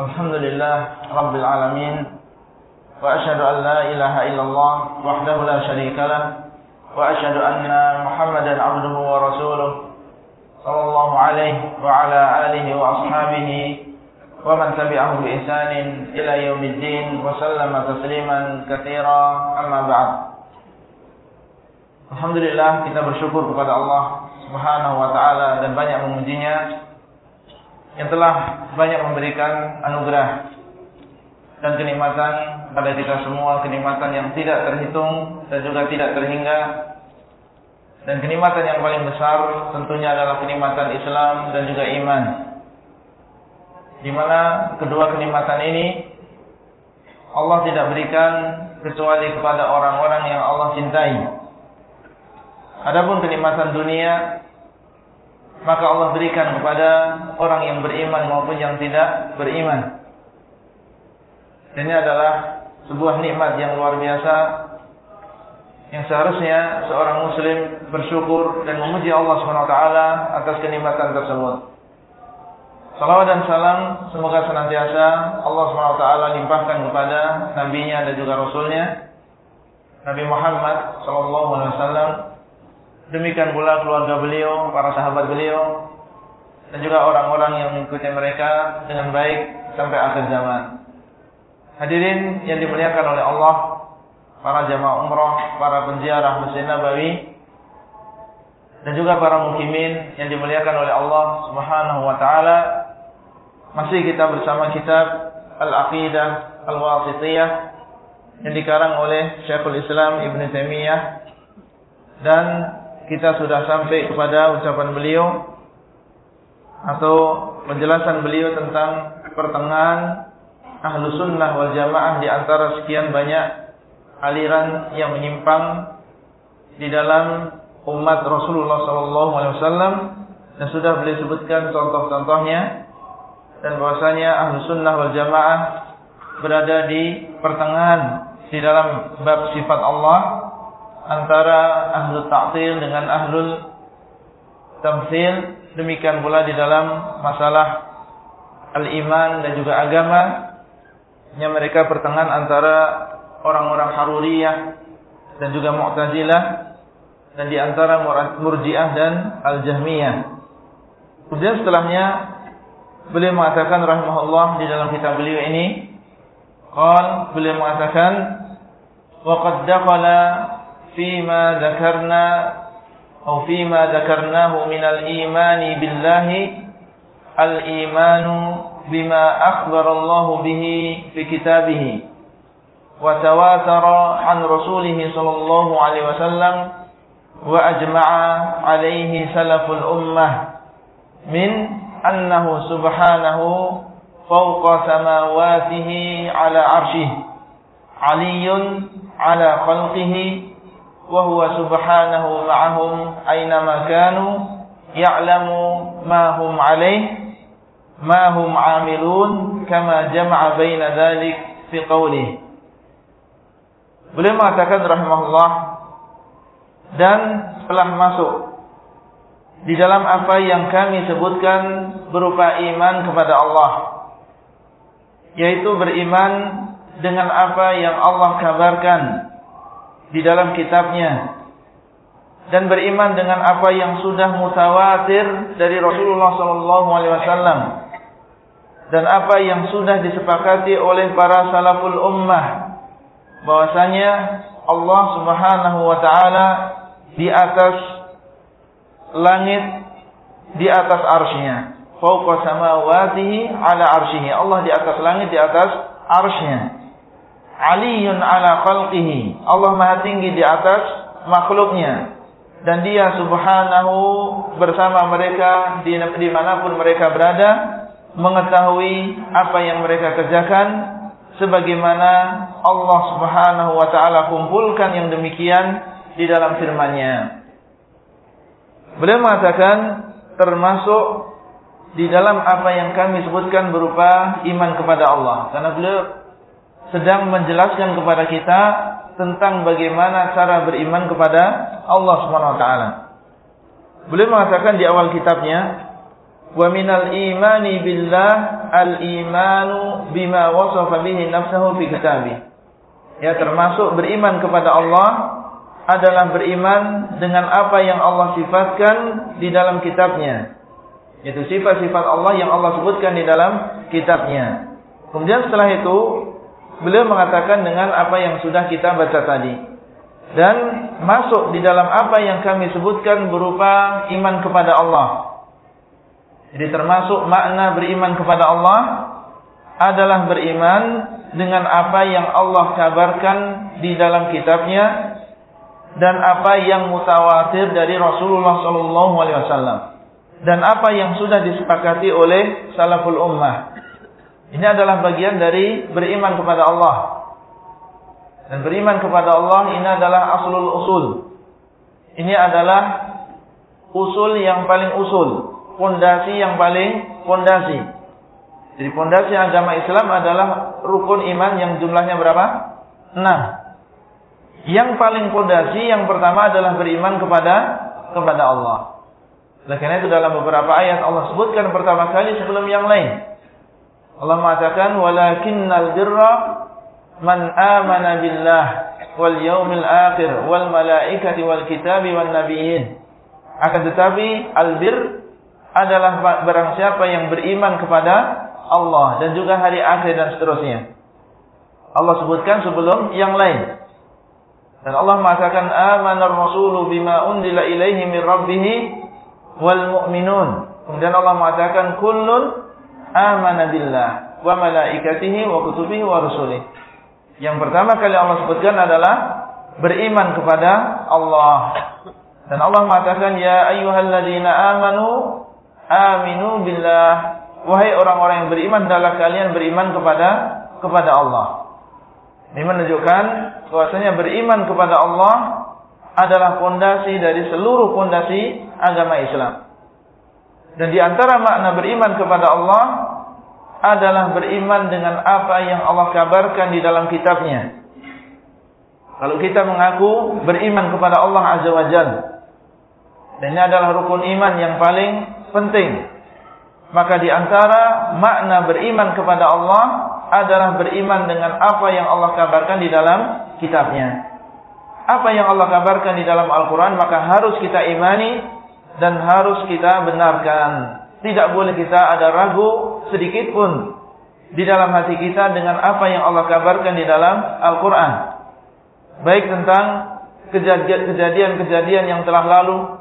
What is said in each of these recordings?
الحمد لله رب العالمين وأشهد أن لا إله إلا الله وحده لا شريك له وأشهد أن محمدا عبده ورسوله صلى الله عليه وعلى آله وأصحابه ومن تبعه بإحسان إلى يوم الدين وسلم تسليما كثيرا أما بعد Alhamdulillah kita bersyukur kepada Allah Subhanahu wa taala dan banyak memujinya. Yang telah banyak memberikan anugerah dan kenikmatan pada kita semua, kenikmatan yang tidak terhitung dan juga tidak terhingga. Dan kenikmatan yang paling besar tentunya adalah kenikmatan Islam dan juga iman. Di mana kedua kenikmatan ini Allah tidak berikan kecuali kepada orang-orang yang Allah cintai. Adapun kenikmatan dunia maka Allah berikan kepada orang yang beriman maupun yang tidak beriman. Ini adalah sebuah nikmat yang luar biasa yang seharusnya seorang muslim bersyukur dan memuji Allah SWT atas kenikmatan tersebut. Salawat dan salam semoga senantiasa Allah SWT limpahkan kepada nabinya dan juga rasulnya Nabi Muhammad SAW Demikian pula keluarga beliau, para sahabat beliau, dan juga orang-orang yang mengikuti mereka dengan baik sampai akhir zaman. Hadirin yang dimuliakan oleh Allah, para jamaah umrah, para penziarah Masjid Nabawi, dan juga para mukimin yang dimuliakan oleh Allah Subhanahu wa taala. Masih kita bersama kitab Al-Aqidah Al-Wasithiyah yang dikarang oleh Syekhul Islam Ibn Taimiyah dan kita sudah sampai kepada ucapan beliau atau penjelasan beliau tentang pertengahan ahlu sunnah wal jamaah di antara sekian banyak aliran yang menyimpang di dalam umat Rasulullah SAW dan sudah beliau sebutkan contoh-contohnya dan bahwasanya ahlu sunnah wal jamaah berada di pertengahan di dalam bab sifat Allah antara ahlu ta'til dengan ahlul tamsil demikian pula di dalam masalah al-iman dan juga agama. Yang mereka pertengahan antara orang-orang Haruriyah dan juga Mu'tazilah. Dan di antara Murji'ah dan Al-Jahmiyah. Kemudian setelahnya beliau mengatakan rahimahullah di dalam kitab beliau ini. Qal beliau mengatakan wa qad dakhala فيما ذكرنا أو فيما ذكرناه من الإيمان بالله الإيمان بما أخبر الله به في كتابه وتواتر عن رسوله صلى الله عليه وسلم وأجمع عليه سلف الأمة من أنه سبحانه فوق سماواته على عرشه علي على خلقه وهو سبحانه معهم أينما كانوا يعلم ما هم عليه ما هم عاملون كما جمع بين ذلك في قوله Beliau mengatakan rahimahullah dan telah masuk di dalam apa yang kami sebutkan berupa iman kepada Allah yaitu beriman dengan apa yang Allah kabarkan di dalam kitabnya. Dan beriman dengan apa yang sudah mutawatir dari Rasulullah sallallahu alaihi wasallam. Dan apa yang sudah disepakati oleh para salaful ummah. Bahwasanya Allah Subhanahu wa taala di atas langit di atas arsy-Nya. Fauqa samawatihi ala arsyihi Allah di atas langit di atas arsy-Nya aliyun ala khalqihi. Allah maha tinggi di atas makhluknya. Dan dia subhanahu bersama mereka di di mana pun mereka berada. Mengetahui apa yang mereka kerjakan. Sebagaimana Allah subhanahu wa ta'ala kumpulkan yang demikian di dalam firmannya. Beliau mengatakan termasuk di dalam apa yang kami sebutkan berupa iman kepada Allah. Karena beliau sedang menjelaskan kepada kita tentang bagaimana cara beriman kepada Allah Subhanahu wa taala. Beliau mengatakan di awal kitabnya, Wa minal imani billah al-imanu bima wasafa bihi nafsahu fi kitabih. Ya termasuk beriman kepada Allah adalah beriman dengan apa yang Allah sifatkan di dalam kitabnya. Yaitu sifat-sifat Allah yang Allah sebutkan di dalam kitabnya. Kemudian setelah itu beliau mengatakan dengan apa yang sudah kita baca tadi. Dan masuk di dalam apa yang kami sebutkan berupa iman kepada Allah. Jadi termasuk makna beriman kepada Allah adalah beriman dengan apa yang Allah kabarkan di dalam kitabnya dan apa yang mutawatir dari Rasulullah sallallahu alaihi wasallam dan apa yang sudah disepakati oleh salaful ummah. Ini adalah bagian dari beriman kepada Allah. Dan beriman kepada Allah ini adalah aslul usul. Ini adalah usul yang paling usul, pondasi yang paling pondasi. Jadi pondasi agama Islam adalah rukun iman yang jumlahnya berapa? Enam. Yang paling pondasi yang pertama adalah beriman kepada kepada Allah. Oleh karena itu dalam beberapa ayat Allah sebutkan pertama kali sebelum yang lain. Allah mengatakan walakinnal birra man amana billah wal yaumil akhir wal malaikati wal kitabi wan nabiyyin. Akan tetapi albir adalah barang siapa yang beriman kepada Allah dan juga hari akhir dan seterusnya. Allah sebutkan sebelum yang lain. Dan Allah mengatakan amanar rasulu bima undila ilaihi min rabbih wal mu'minun. Kemudian Allah mengatakan kullun amana billah wa malaikatihi wa kutubihi wa rusulih. Yang pertama kali Allah sebutkan adalah beriman kepada Allah. Dan Allah mengatakan ya ayyuhalladzina amanu aminu billah. Wahai orang-orang yang beriman adalah kalian beriman kepada kepada Allah. Ini menunjukkan bahwasanya beriman kepada Allah adalah fondasi dari seluruh fondasi agama Islam. Dan di antara makna beriman kepada Allah adalah beriman dengan apa yang Allah kabarkan di dalam kitabnya. Kalau kita mengaku beriman kepada Allah Azza wa dan ini adalah rukun iman yang paling penting. Maka di antara makna beriman kepada Allah adalah beriman dengan apa yang Allah kabarkan di dalam kitabnya. Apa yang Allah kabarkan di dalam Al-Quran maka harus kita imani dan harus kita benarkan. Tidak boleh kita ada ragu sedikit pun di dalam hati kita dengan apa yang Allah kabarkan di dalam Al-Quran. Baik tentang kejadian-kejadian yang telah lalu,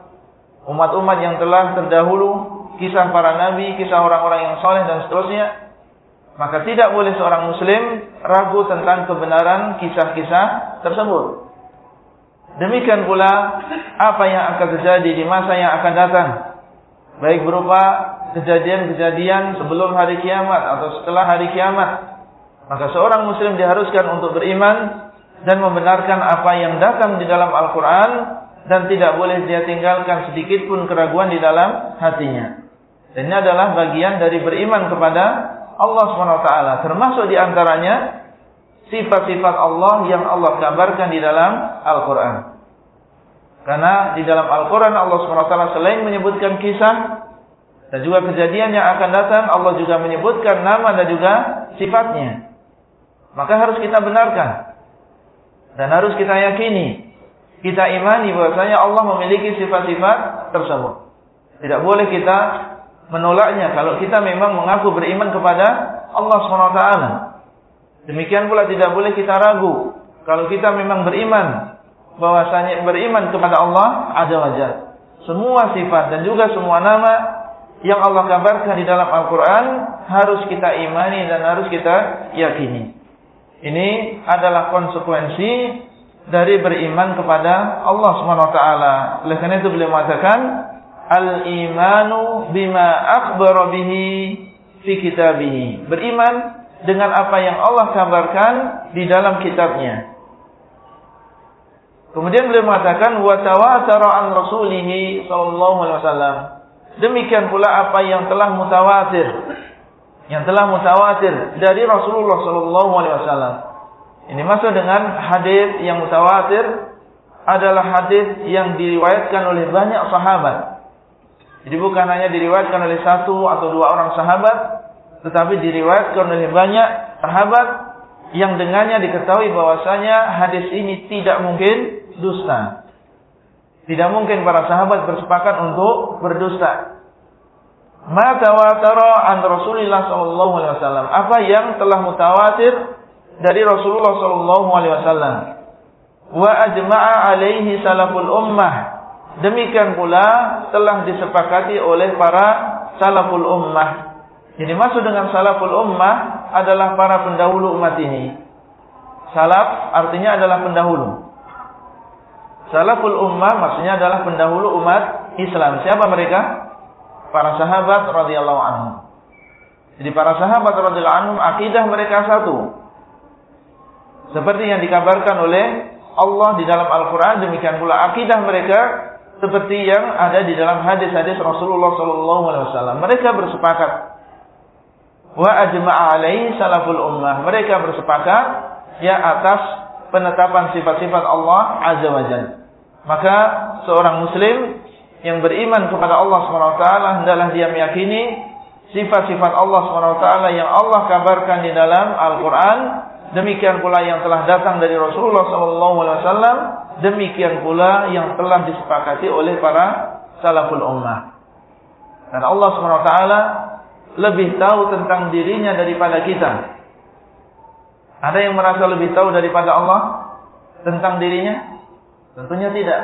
umat-umat yang telah terdahulu, kisah para nabi, kisah orang-orang yang soleh dan seterusnya, maka tidak boleh seorang muslim ragu tentang kebenaran kisah-kisah tersebut. Demikian pula apa yang akan terjadi di masa yang akan datang. Baik berupa kejadian-kejadian sebelum hari kiamat atau setelah hari kiamat. Maka seorang muslim diharuskan untuk beriman dan membenarkan apa yang datang di dalam Al-Quran dan tidak boleh dia tinggalkan sedikit pun keraguan di dalam hatinya. Dan ini adalah bagian dari beriman kepada Allah SWT. Termasuk di antaranya sifat-sifat Allah yang Allah kabarkan di dalam Al-Quran. Karena di dalam Al-Quran Allah SWT selain menyebutkan kisah dan juga kejadian yang akan datang, Allah juga menyebutkan nama dan juga sifatnya. Maka harus kita benarkan. Dan harus kita yakini. Kita imani bahwasanya Allah memiliki sifat-sifat tersebut. Tidak boleh kita menolaknya kalau kita memang mengaku beriman kepada Allah SWT. Demikian pula tidak boleh kita ragu kalau kita memang beriman bahwasanya beriman kepada Allah ada wajah. Semua sifat dan juga semua nama yang Allah kabarkan di dalam Al-Quran harus kita imani dan harus kita yakini. Ini adalah konsekuensi dari beriman kepada Allah Subhanahu wa taala. Oleh karena itu beliau mengatakan al-imanu bima akhbara bihi fi kitabih. Beriman dengan apa yang Allah kabarkan di dalam kitabnya. Kemudian beliau mengatakan wa tawatara an rasulih sallallahu alaihi wasallam. Demikian pula apa yang telah mutawatir yang telah mutawatir dari Rasulullah sallallahu alaihi wasallam. Ini masuk dengan hadis yang mutawatir adalah hadis yang diriwayatkan oleh banyak sahabat Jadi bukan hanya diriwayatkan oleh satu atau dua orang sahabat, tetapi diriwayatkan oleh banyak sahabat yang dengannya diketahui bahwasanya hadis ini tidak mungkin dusta. Tidak mungkin para sahabat bersepakat untuk berdusta. Ma tawatara an Rasulullah sallallahu alaihi wasallam. Apa yang telah mutawatir dari Rasulullah sallallahu alaihi wasallam. Wa ajma'a alaihi salaful ummah Demikian pula telah disepakati oleh para salaful ummah. Jadi maksud dengan salaful ummah adalah para pendahulu umat ini. Salaf artinya adalah pendahulu. Salaful ummah maksudnya adalah pendahulu umat Islam. Siapa mereka? Para sahabat radhiyallahu anhum. Jadi para sahabat radhiyallahu anhum akidah mereka satu. Seperti yang dikabarkan oleh Allah di dalam Al-Qur'an demikian pula akidah mereka seperti yang ada di dalam hadis-hadis Rasulullah sallallahu alaihi wasallam. Mereka bersepakat wa ajma'a alaihi salaful ummah. Mereka bersepakat ya atas penetapan sifat-sifat Allah azza wajalla. Maka seorang muslim yang beriman kepada Allah SWT hendaklah dia meyakini sifat-sifat Allah SWT yang Allah kabarkan di dalam Al-Quran Demikian pula yang telah datang dari Rasulullah SAW. Demikian pula yang telah disepakati oleh para salaful ummah. Dan Allah SWT lebih tahu tentang dirinya daripada kita. Ada yang merasa lebih tahu daripada Allah tentang dirinya? Tentunya tidak.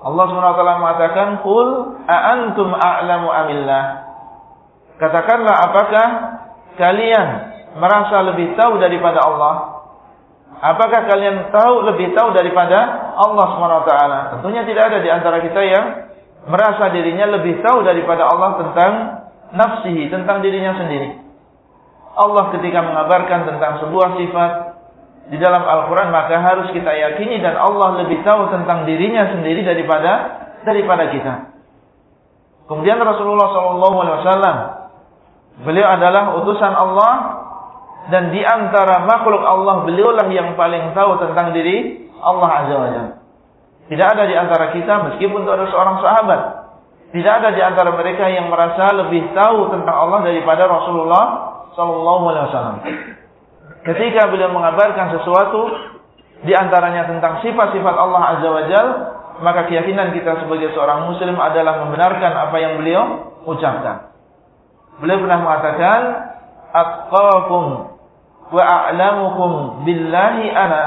Allah SWT mengatakan, Qul a'antum a'lamu amillah. Katakanlah apakah kalian merasa lebih tahu daripada Allah? Apakah kalian tahu lebih tahu daripada Allah SWT? Tentunya tidak ada di antara kita yang merasa dirinya lebih tahu daripada Allah tentang nafsihi, tentang dirinya sendiri. Allah ketika mengabarkan tentang sebuah sifat di dalam Al-Quran maka harus kita yakini dan Allah lebih tahu tentang dirinya sendiri daripada daripada kita. Kemudian Rasulullah SAW beliau adalah utusan Allah dan di antara makhluk Allah beliaulah yang paling tahu tentang diri Allah Azza wa Jalla. Tidak ada di antara kita meskipun itu ada seorang sahabat, tidak ada di antara mereka yang merasa lebih tahu tentang Allah daripada Rasulullah sallallahu alaihi wasallam. Ketika beliau mengabarkan sesuatu di antaranya tentang sifat-sifat Allah Azza wa Jalla, maka keyakinan kita sebagai seorang muslim adalah membenarkan apa yang beliau ucapkan. Beliau pernah mengatakan, "Atqakum wa a'lamukum billahi ana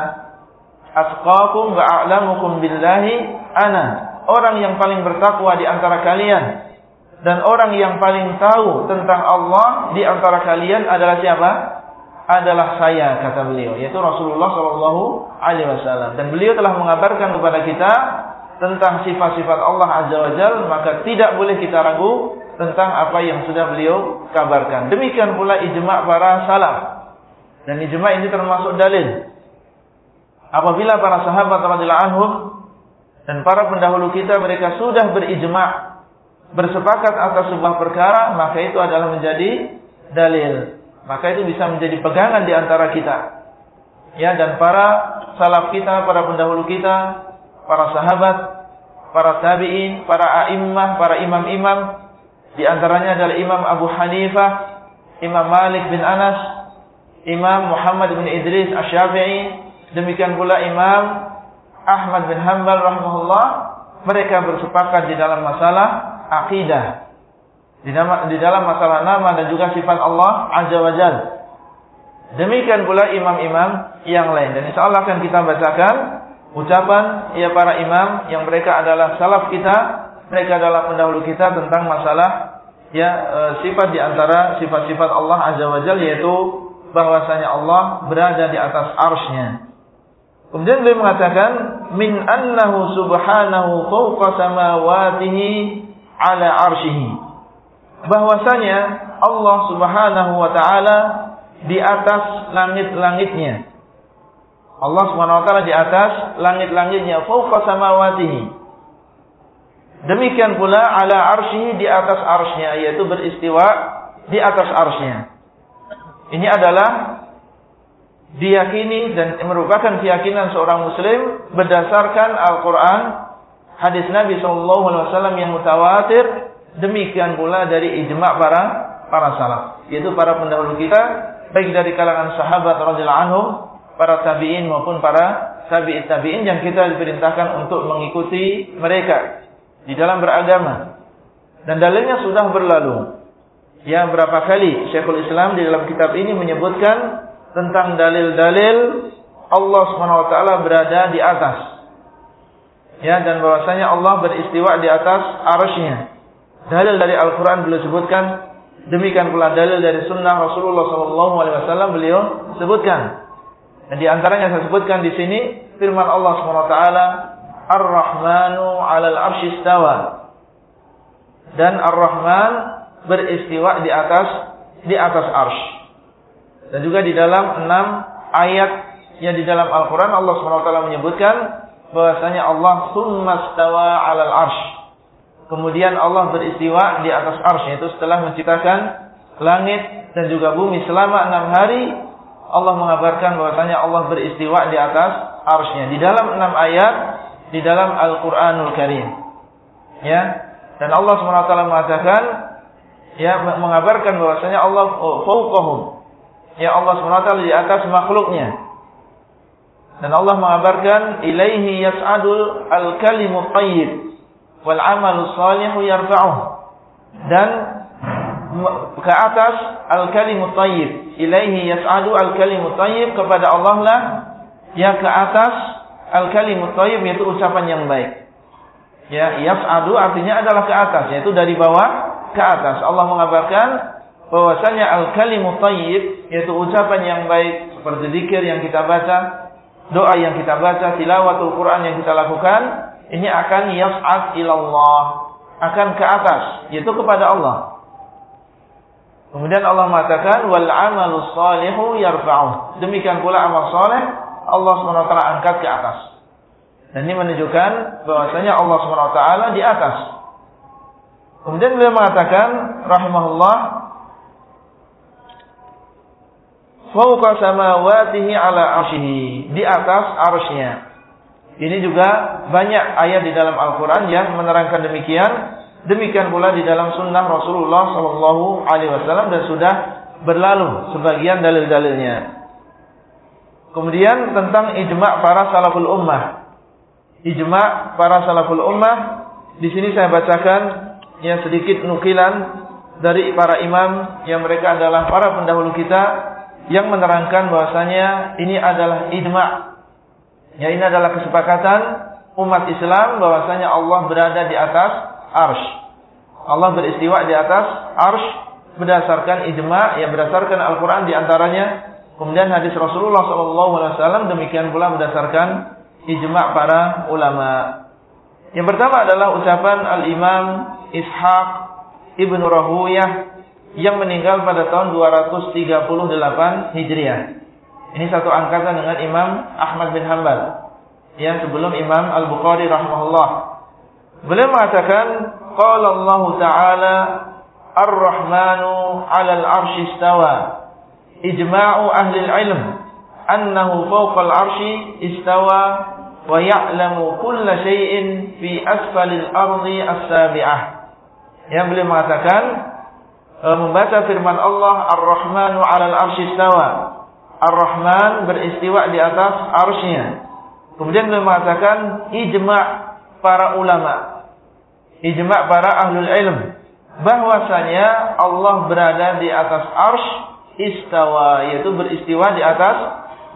atqakum wa a'lamukum billahi ana orang yang paling bertakwa di antara kalian dan orang yang paling tahu tentang Allah di antara kalian adalah siapa? Adalah saya kata beliau yaitu Rasulullah sallallahu alaihi wasallam dan beliau telah mengabarkan kepada kita tentang sifat-sifat Allah azza wajal maka tidak boleh kita ragu tentang apa yang sudah beliau kabarkan demikian pula ijma' para salaf dan ijma ini termasuk dalil. Apabila para sahabat radhiyallahu anhum dan para pendahulu kita mereka sudah berijma bersepakat atas sebuah perkara, maka itu adalah menjadi dalil. Maka itu bisa menjadi pegangan di antara kita. Ya, dan para salaf kita, para pendahulu kita, para sahabat, para tabi'in, para a'immah, para imam-imam, di antaranya adalah Imam Abu Hanifah, Imam Malik bin Anas, Imam Muhammad bin Idris Asy-Syafi'i, demikian pula Imam Ahmad bin Hanbal rahimahullah, mereka bersepakat di dalam masalah akidah. Di dalam, di dalam masalah nama dan juga sifat Allah Azza wa Jal. Demikian pula imam-imam yang lain. Dan insya Allah akan kita bacakan ucapan ya para imam yang mereka adalah salaf kita, mereka adalah pendahulu kita tentang masalah ya e, sifat di antara sifat-sifat Allah Azza wa Jal yaitu bahwasanya Allah berada di atas arsy-Nya. Kemudian beliau mengatakan min annahu subhanahu fawqa samawatihi ala arsyihi. Bahwasanya Allah Subhanahu wa taala di atas langit-langitnya. Allah Subhanahu wa taala di atas langit-langitnya fawqa samawatihi. Demikian pula ala arsyihi di atas arsy-Nya yaitu beristiwa di atas arsy-Nya. Ini adalah diyakini dan merupakan keyakinan seorang muslim berdasarkan Al-Qur'an, hadis Nabi sallallahu alaihi wasallam yang mutawatir demikian pula dari ijma' para para salaf, yaitu para pendahulu kita baik dari kalangan sahabat radhiyallahu anhum, para tabi'in maupun para tabi'in tabi'in yang kita diperintahkan untuk mengikuti mereka di dalam beragama. Dan dalilnya sudah berlalu. Ya berapa kali Syekhul Islam di dalam kitab ini menyebutkan tentang dalil-dalil Allah Subhanahu wa taala berada di atas. Ya dan bahwasanya Allah beristiwa di atas arasnya. Dalil dari Al-Qur'an beliau sebutkan, demikian pula dalil dari sunnah Rasulullah wasallam beliau sebutkan. Dan di antaranya saya sebutkan di sini firman Allah taala, Ar-Rahmanu 'alal 'arsy istawa. Dan Ar-Rahman beristiwa di atas di atas arsy. Dan juga di dalam enam ayat yang di dalam Al-Qur'an Allah taala menyebutkan bahwasanya Allah summastawa 'alal arsy. Kemudian Allah beristiwa di atas arsy itu setelah menciptakan langit dan juga bumi selama enam hari Allah mengabarkan bahwasanya Allah beristiwa di atas arsy Di dalam enam ayat di dalam Al-Qur'anul Karim. Ya. Dan Allah SWT mengatakan ya mengabarkan bahwasanya Allah fauqahum. Ya Allah SWT di atas makhluknya. Dan Allah mengabarkan ilaihi yas'adul al-kalimu thayyib wal 'amalu shalihu yarfa'uh. Dan ke atas al-kalimu thayyib. Ilaihi yas'adu al-kalimu thayyib kepada Allah lah yang ke atas al-kalimu thayyib yaitu ucapan yang baik. Ya, yas'adu artinya adalah ke atas yaitu dari bawah ke atas. Allah mengabarkan bahwasanya al-kalimu thayyib yaitu ucapan yang baik seperti zikir yang kita baca, doa yang kita baca, tilawatul Quran yang kita lakukan, ini akan yas'ad ilallah, akan ke atas, yaitu kepada Allah. Kemudian Allah mengatakan wal amalu salihu yarfa'u. Demikian pula amal saleh Allah SWT angkat ke atas. Dan ini menunjukkan bahwasanya Allah SWT di atas. Kemudian beliau mengatakan rahimahullah fauqa samawatihi ala arsyihi, di atas arsy Ini juga banyak ayat di dalam Al-Qur'an yang menerangkan demikian Demikian pula di dalam sunnah Rasulullah Shallallahu Alaihi Wasallam dan sudah berlalu sebagian dalil-dalilnya. Kemudian tentang ijma para salaful ummah. Ijma para salaful ummah di sini saya bacakan yang sedikit nukilan dari para imam yang mereka adalah para pendahulu kita yang menerangkan bahwasanya ini adalah ijma. Ya ini adalah kesepakatan umat Islam bahwasanya Allah berada di atas arsh. Allah beristiwa di atas arsh berdasarkan ijma yang berdasarkan Al-Quran di antaranya kemudian hadis Rasulullah SAW demikian pula berdasarkan ijma para ulama. Yang pertama adalah ucapan Al-Imam Ishaq Ibnu Rahuyah yang meninggal pada tahun 238 Hijriah. Ini satu angkatan dengan Imam Ahmad bin Hanbal. Yang sebelum Imam Al-Bukhari rahimahullah. Beliau mengatakan qala Allah taala Ar-Rahmanu 'ala al-'arsy istawa. Ijma'u ahli al-'ilm annahu fawqa al-'arsy istawa wa ya'lamu kulla shay'in fi asfali al-ardi as-sabi'ah. Yang beliau mengatakan e, membaca firman Allah Ar-Rahmanu 'ala al-'arsy istawa. Ar-Rahman beristiwa di atas arsy-Nya. Kemudian beliau mengatakan ijma' para ulama. Ijma' para ahlul ilm. Bahwasanya Allah berada di atas arsh istawa yaitu beristiwa di atas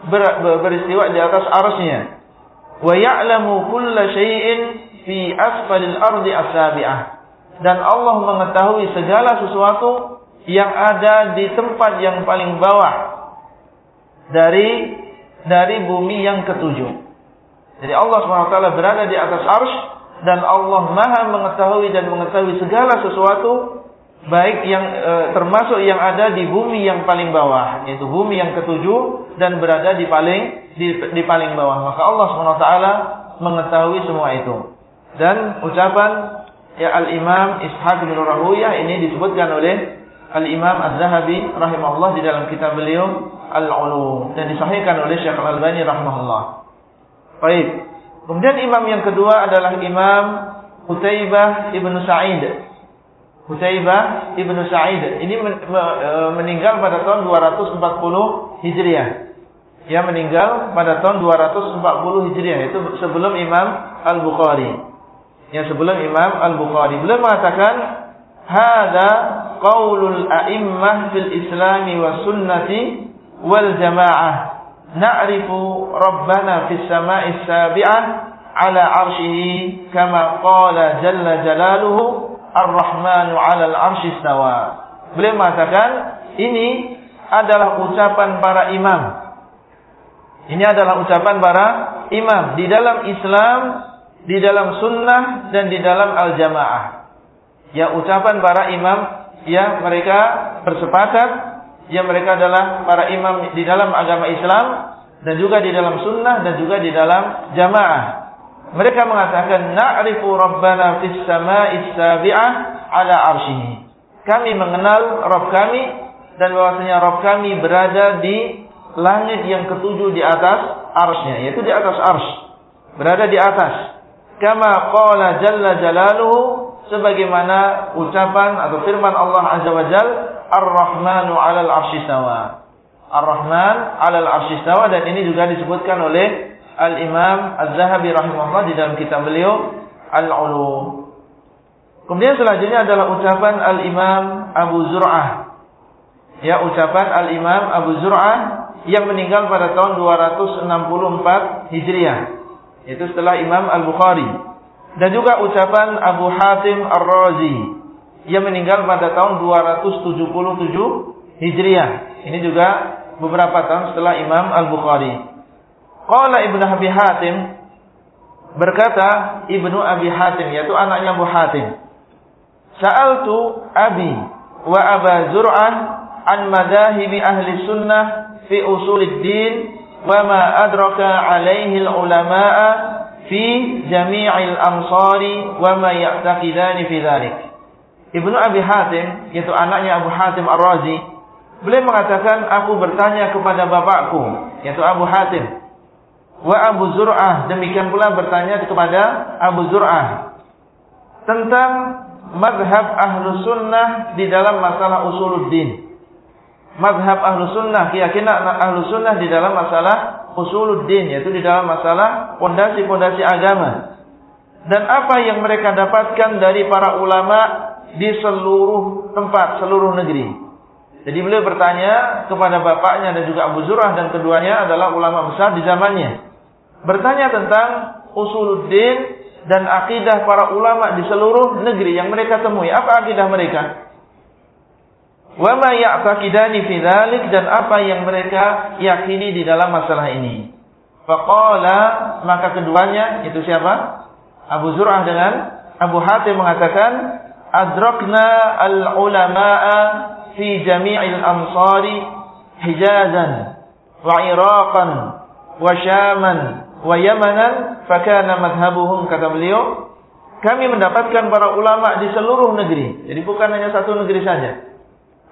ber, beristiwa di atas arsy-Nya. Wa ya'lamu kulla syai'in fi asfalil ardi asabi'ah dan Allah mengetahui segala sesuatu yang ada di tempat yang paling bawah dari dari bumi yang ketujuh. Jadi Allah SWT berada di atas arsh dan Allah Maha mengetahui dan mengetahui segala sesuatu baik yang e, termasuk yang ada di bumi yang paling bawah yaitu bumi yang ketujuh dan berada di paling di, di paling bawah maka Allah swt mengetahui semua itu dan ucapan ya Al Imam Ishaq bin Rahuyah ini disebutkan oleh Al Imam Az-Zahabi rahimahullah di dalam kitab beliau Al-Ulum dan disahihkan oleh Syekh Al-Albani rahimahullah. Baik. Kemudian imam yang kedua adalah Imam Utaibah ibnu Sa'id Hutaibah ibnu Sa'id. Ini e, meninggal pada tahun 240 Hijriah. Ia meninggal pada tahun 240 Hijriah itu sebelum Imam Al-Bukhari. Yang sebelum Imam Al-Bukhari. Beliau mengatakan, "Hada qaulul a'immah fil Islami wa sunnati wal jamaah. Na'rifu Rabbana fis sama'i sabi'ah ala 'arsyihi kama qala jalla jalaluhu Ar-Rahmanu 'alal 'arsy istawa. Beliau mengatakan ini adalah ucapan para imam. Ini adalah ucapan para imam di dalam Islam, di dalam sunnah dan di dalam al-jamaah. Ya ucapan para imam ya mereka bersepakat ya mereka adalah para imam di dalam agama Islam dan juga di dalam sunnah dan juga di dalam jamaah. Mereka mengatakan na'rifu rabbana fis sama'is sabi'ah ala arsyihi. Kami mengenal Rabb kami dan bahwasanya Rabb kami berada di langit yang ketujuh di atas arsy yaitu di atas arsy. Berada di atas. Kama qala jalla jalaluhu sebagaimana ucapan atau firman Allah Azza wa Jal Ar-Rahmanu 'alal arsy sawa. Ar-Rahman 'alal arsy sawa dan ini juga disebutkan oleh Al-Imam Az-Zahabi rahimahullah di dalam kitab beliau Al-Ulum. Kemudian selanjutnya adalah ucapan Al-Imam Abu Zur'ah. Ya, ucapan Al-Imam Abu Zur'ah yang meninggal pada tahun 264 Hijriah. Itu setelah Imam Al-Bukhari. Dan juga ucapan Abu Hatim Ar-Razi yang meninggal pada tahun 277 Hijriah. Ini juga beberapa tahun setelah Imam Al-Bukhari. Qala Ibnu Abi Hatim berkata Ibnu Abi Hatim yaitu anaknya Abu Hatim. Sa'altu Abi wa Aba Zur'ah an madahibi ahli sunnah fi usuluddin wa ma adraka alaihi ulama'a fi jami'il amsari wa ma ya'taqidani fi dhalik. Ibnu Abi Hatim yaitu anaknya Abu Hatim Ar-Razi beliau mengatakan aku bertanya kepada bapakku yaitu Abu Hatim Wa Abu Zur'ah demikian pula bertanya kepada Abu Zur'ah tentang madhab ahlu sunnah di dalam masalah usuluddin. Madhab ahlu sunnah, keyakinan ahlu sunnah di dalam masalah usuluddin, yaitu di dalam masalah pondasi-pondasi agama. Dan apa yang mereka dapatkan dari para ulama di seluruh tempat, seluruh negeri. Jadi beliau bertanya kepada bapaknya dan juga Abu Zur'ah dan keduanya adalah ulama besar di zamannya bertanya tentang usuluddin dan akidah para ulama di seluruh negeri yang mereka temui. Apa akidah mereka? Wa ma ya'taqidani dan apa yang mereka yakini di dalam masalah ini. Faqala maka keduanya itu siapa? Abu Zur'ah dengan Abu Hatim mengatakan adrakna al-ulama'a fi jami'il amsari Hijazan wa Iraqan wa Syaman wa Yamanan fakana madhabuhum kata beliau. Kami mendapatkan para ulama di seluruh negeri. Jadi bukan hanya satu negeri saja.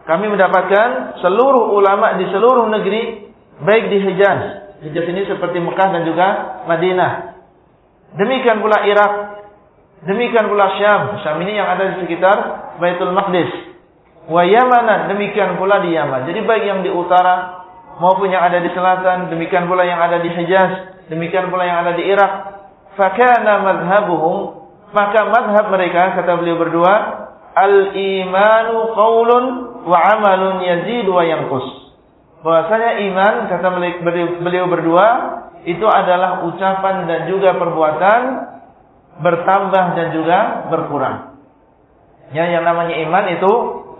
Kami mendapatkan seluruh ulama di seluruh negeri baik di Hijaz. Hijaz ini seperti Mekah dan juga Madinah. Demikian pula Irak demikian pula Syam Syam ini yang ada di sekitar Baitul Maqdis wa Yamanan demikian pula di Yaman jadi baik yang di utara maupun yang ada di selatan demikian pula yang ada di Hijaz demikian pula yang ada di Irak. Fakana madhabuhum, maka madhab mereka kata beliau berdua, al-imanu qaulun wa amalun yazid wa yanqus. Bahwasanya iman kata beliau berdua itu adalah ucapan dan juga perbuatan bertambah dan juga berkurang. Ya, yang namanya iman itu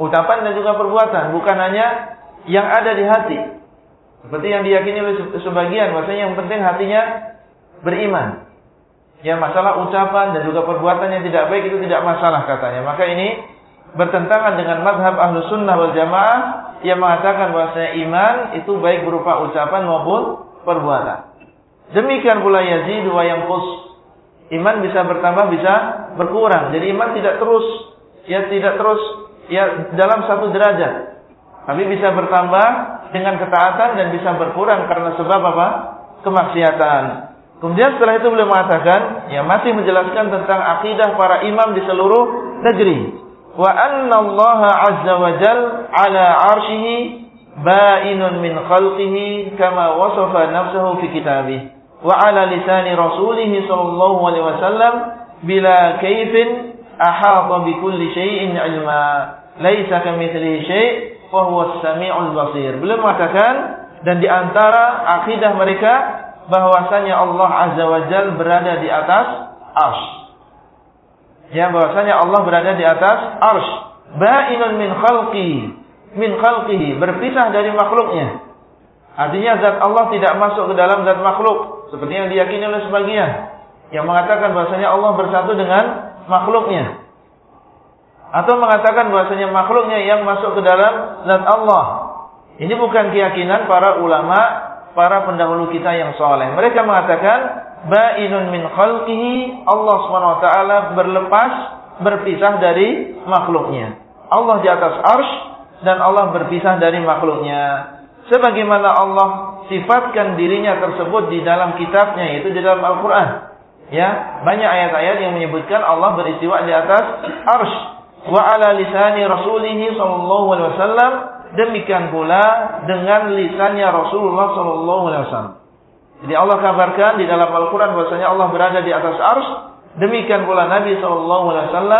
ucapan dan juga perbuatan, bukan hanya yang ada di hati. Seperti yang diyakini oleh sebagian, maksudnya yang penting hatinya beriman. Ya masalah ucapan dan juga perbuatan yang tidak baik itu tidak masalah katanya. Maka ini bertentangan dengan madhab ahlu sunnah wal jamaah yang mengatakan bahwasanya iman itu baik berupa ucapan maupun perbuatan. Demikian pula yazid wa yanqus. Iman bisa bertambah bisa berkurang. Jadi iman tidak terus ya tidak terus ya dalam satu derajat. Tapi bisa bertambah dengan ketaatan dan bisa berkurang karena sebab apa? Kemaksiatan. Kemudian setelah itu beliau mengatakan, ya masih menjelaskan tentang akidah para imam di seluruh negeri. wa anna Allah azza wa jal ala arshihi ba'inun min khalqihi kama wasafa nafsuhu fi kitabih wa ala lisani rasulih sallallahu alaihi wasallam bila kaifin ahata bi kulli syai'in ilma laisa kamitslihi syai' wa huwa as-sami'ul basir beliau mengatakan dan di antara akidah mereka bahwasanya Allah azza wa jal berada di atas arsy Ya bahwasanya Allah berada di atas arsh. Ba'inun min khalqi. Min khalqihi. Berpisah dari makhluknya. Artinya zat Allah tidak masuk ke dalam zat makhluk. Seperti yang diyakini oleh sebagian. Yang mengatakan bahwasanya Allah bersatu dengan makhluknya. Atau mengatakan bahwasanya makhluknya yang masuk ke dalam zat Allah. Ini bukan keyakinan para ulama, para pendahulu kita yang soleh. Mereka mengatakan ba'inun min khalqihi Allah SWT berlepas berpisah dari makhluknya Allah di atas arsh dan Allah berpisah dari makhluknya sebagaimana Allah sifatkan dirinya tersebut di dalam kitabnya yaitu di dalam Al-Quran ya banyak ayat-ayat yang menyebutkan Allah beristiwa di atas arsh wa ala lisani rasulihi sallallahu alaihi wasallam demikian pula dengan lisannya Rasulullah sallallahu alaihi wasallam jadi Allah kabarkan di dalam Al-Quran bahwasanya Allah berada di atas ars. Demikian pula Nabi SAW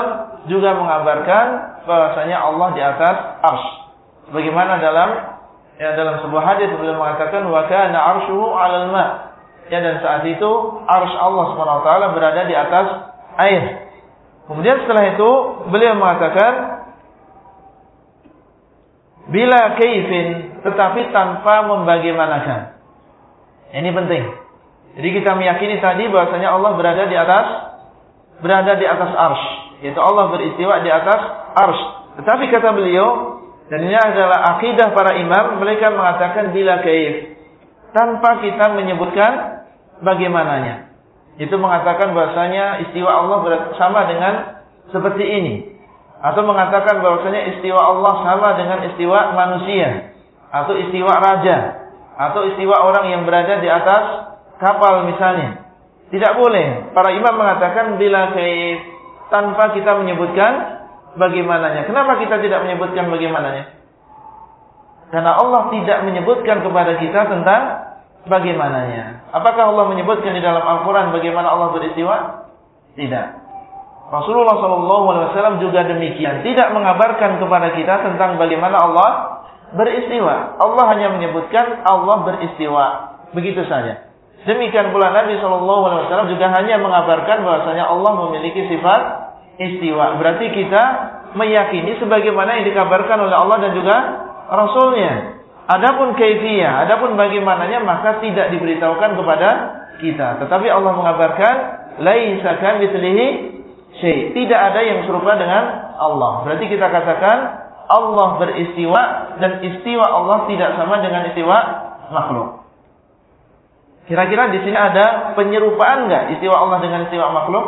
juga mengabarkan bahwasanya Allah di atas ars. Bagaimana dalam ya dalam sebuah hadis beliau mengatakan wa kana arshuhu 'alal ma. Ya dan saat itu ars Allah SWT berada di atas air. Kemudian setelah itu beliau mengatakan bila kaifin tetapi tanpa membagaimanakan. Ini penting. Jadi kita meyakini tadi bahwasanya Allah berada di atas berada di atas arsh, yaitu Allah beristiwa di atas arsh. Tetapi kata beliau, dan ini adalah akidah para imam, mereka mengatakan bila kaif tanpa kita menyebutkan bagaimananya. Itu mengatakan bahwasanya istiwa Allah sama dengan seperti ini. Atau mengatakan bahwasanya istiwa Allah sama dengan istiwa manusia atau istiwa raja atau istiwa orang yang berada di atas kapal misalnya. Tidak boleh. Para imam mengatakan bila kaif tanpa kita menyebutkan bagaimananya. Kenapa kita tidak menyebutkan bagaimananya? Karena Allah tidak menyebutkan kepada kita tentang bagaimananya. Apakah Allah menyebutkan di dalam Al-Quran bagaimana Allah beristiwa? Tidak. Rasulullah SAW juga demikian. Tidak mengabarkan kepada kita tentang bagaimana Allah beristiwa. Allah hanya menyebutkan Allah beristiwa. Begitu saja. Demikian pula Nabi SAW juga hanya mengabarkan bahwasanya Allah memiliki sifat istiwa. Berarti kita meyakini sebagaimana yang dikabarkan oleh Allah dan juga Rasulnya. Adapun kaifiyah, adapun bagaimananya maka tidak diberitahukan kepada kita. Tetapi Allah mengabarkan laisa kamitslihi syai. Tidak ada yang serupa dengan Allah. Berarti kita katakan Allah beristiwa dan istiwa Allah tidak sama dengan istiwa makhluk. Kira-kira di sini ada penyerupaan nggak istiwa Allah dengan istiwa makhluk?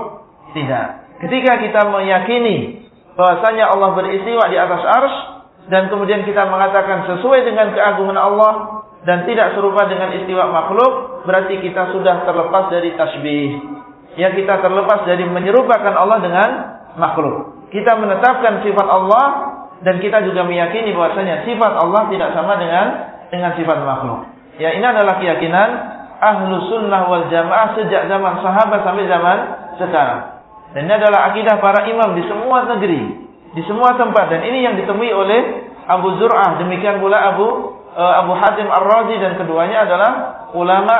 Tidak. Ketika kita meyakini bahwasanya Allah beristiwa di atas ars dan kemudian kita mengatakan sesuai dengan keagungan Allah dan tidak serupa dengan istiwa makhluk, berarti kita sudah terlepas dari tasbih. Ya kita terlepas dari menyerupakan Allah dengan makhluk. Kita menetapkan sifat Allah dan kita juga meyakini bahwasanya sifat Allah tidak sama dengan dengan sifat makhluk. Ya, ini adalah keyakinan ahlu sunnah wal jamaah sejak zaman sahabat sampai zaman sekarang. Dan ini adalah akidah para imam di semua negeri, di semua tempat. Dan ini yang ditemui oleh Abu Zur'ah, demikian pula Abu uh, Abu Hatim Ar-Razi dan keduanya adalah ulama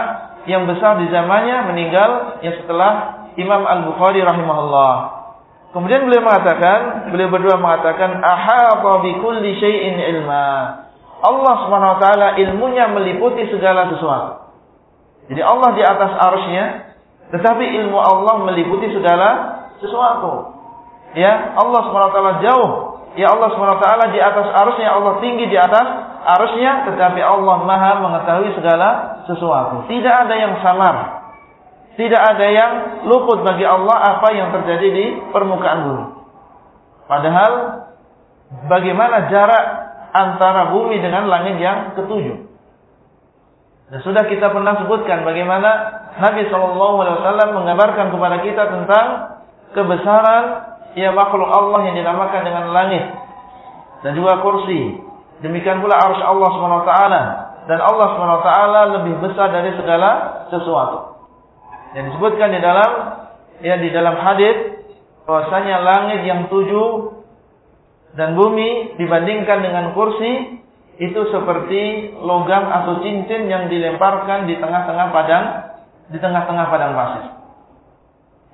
yang besar di zamannya meninggal yang setelah Imam Al-Bukhari rahimahullah. Kemudian beliau mengatakan, beliau berdua mengatakan, ahata kulli syai'in ilma. Allah Subhanahu wa taala ilmunya meliputi segala sesuatu. Jadi Allah di atas arusnya, tetapi ilmu Allah meliputi segala sesuatu. Ya, Allah taala jauh. Ya Allah taala di atas arusnya, Allah tinggi di atas arusnya, tetapi Allah Maha mengetahui segala sesuatu. Tidak ada yang samar. Tidak ada yang luput bagi Allah apa yang terjadi di permukaan bumi. Padahal bagaimana jarak antara bumi dengan langit yang ketujuh. Dan sudah kita pernah sebutkan bagaimana Nabi SAW mengabarkan kepada kita tentang kebesaran ya makhluk Allah yang dinamakan dengan langit dan juga kursi. Demikian pula arus Allah SWT dan Allah SWT lebih besar dari segala sesuatu. Yang disebutkan di dalam ya di dalam hadis bahwasanya langit yang tujuh dan bumi dibandingkan dengan kursi itu seperti logam atau cincin yang dilemparkan di tengah-tengah padang di tengah-tengah padang pasir.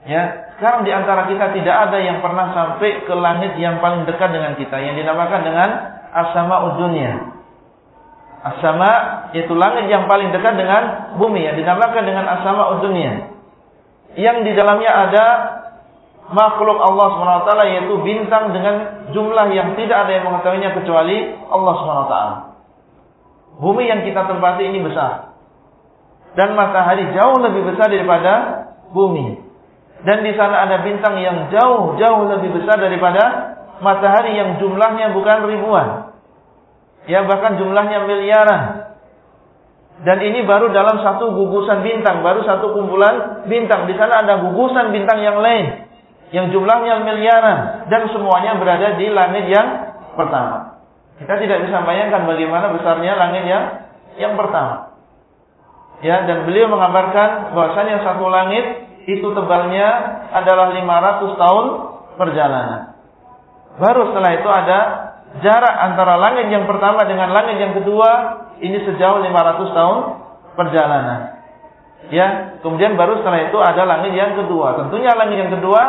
Ya, sekarang di antara kita tidak ada yang pernah sampai ke langit yang paling dekat dengan kita yang dinamakan dengan as-sama dunya. As-sama yaitu langit yang paling dekat dengan bumi yang dinamakan dengan as-sama dunya. Yang di dalamnya ada makhluk Allah SWT yaitu bintang dengan jumlah yang tidak ada yang mengetahuinya kecuali Allah SWT. Bumi yang kita tempati ini besar. Dan matahari jauh lebih besar daripada bumi. Dan di sana ada bintang yang jauh-jauh lebih besar daripada matahari yang jumlahnya bukan ribuan. Ya bahkan jumlahnya miliaran. Dan ini baru dalam satu gugusan bintang, baru satu kumpulan bintang. Di sana ada gugusan bintang yang lain yang jumlahnya miliaran dan semuanya berada di langit yang pertama. Kita tidak bisa bayangkan bagaimana besarnya langit yang yang pertama. Ya, dan beliau mengabarkan bahwasanya satu langit itu tebalnya adalah 500 tahun perjalanan. Baru setelah itu ada jarak antara langit yang pertama dengan langit yang kedua ini sejauh 500 tahun perjalanan. Ya, kemudian baru setelah itu ada langit yang kedua. Tentunya langit yang kedua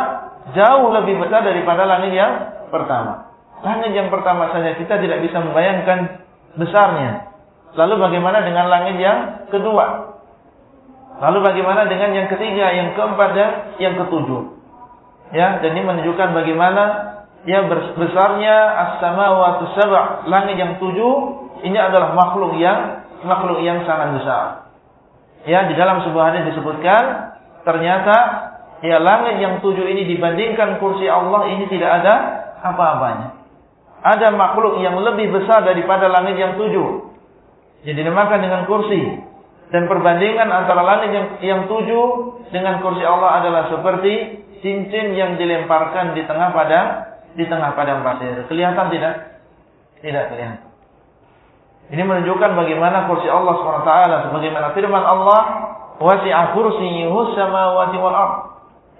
jauh lebih besar daripada langit yang pertama. Langit yang pertama saja kita tidak bisa membayangkan besarnya. Lalu bagaimana dengan langit yang kedua? Lalu bagaimana dengan yang ketiga, yang keempat dan yang ketujuh? Ya, dan ini menunjukkan bagaimana ya besarnya as-samawati sab' langit yang tujuh ini adalah makhluk yang makhluk yang sangat besar. Ya, di dalam sebuah hadis disebutkan ternyata ya langit yang tujuh ini dibandingkan kursi Allah ini tidak ada apa-apanya. Ada makhluk yang lebih besar daripada langit yang tujuh. Jadi dinamakan dengan kursi. Dan perbandingan antara langit yang, yang tujuh dengan kursi Allah adalah seperti cincin yang dilemparkan di tengah padang di tengah padang pasir. Kelihatan tidak? Tidak kelihatan. Ini menunjukkan bagaimana kursi Allah SWT sebagaimana firman Allah wasi'a kursiyyuhu samawati wal ardh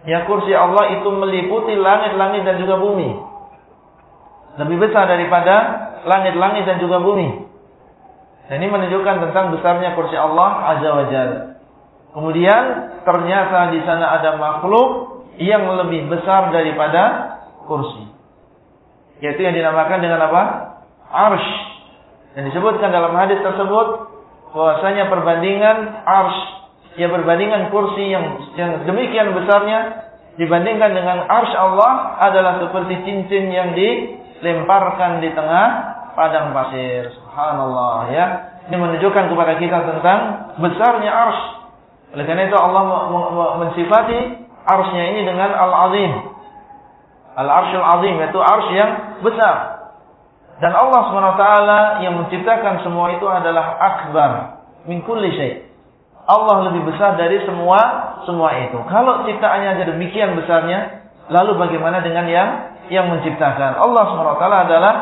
Ya kursi Allah itu meliputi langit-langit dan juga bumi. Lebih besar daripada langit-langit dan juga bumi. Dan ini menunjukkan tentang besarnya kursi Allah Azza wa Jalla. Kemudian ternyata di sana ada makhluk yang lebih besar daripada kursi. Yaitu yang dinamakan dengan apa? Arsh. Dan disebutkan dalam hadis tersebut bahwasanya perbandingan arsh ya berbandingan kursi yang yang demikian besarnya dibandingkan dengan ars Allah adalah seperti cincin yang dilemparkan di tengah padang pasir. Subhanallah ya. Ini menunjukkan kepada kita tentang besarnya ars. Oleh karena itu Allah mensifati arsnya ini dengan al-azim. Al-arsyul azim yaitu ars yang besar. Dan Allah SWT yang menciptakan semua itu adalah akbar min kulli syai'. Allah lebih besar dari semua semua itu. Kalau ciptaannya jadi demikian besarnya, lalu bagaimana dengan yang yang menciptakan? Allah SWT adalah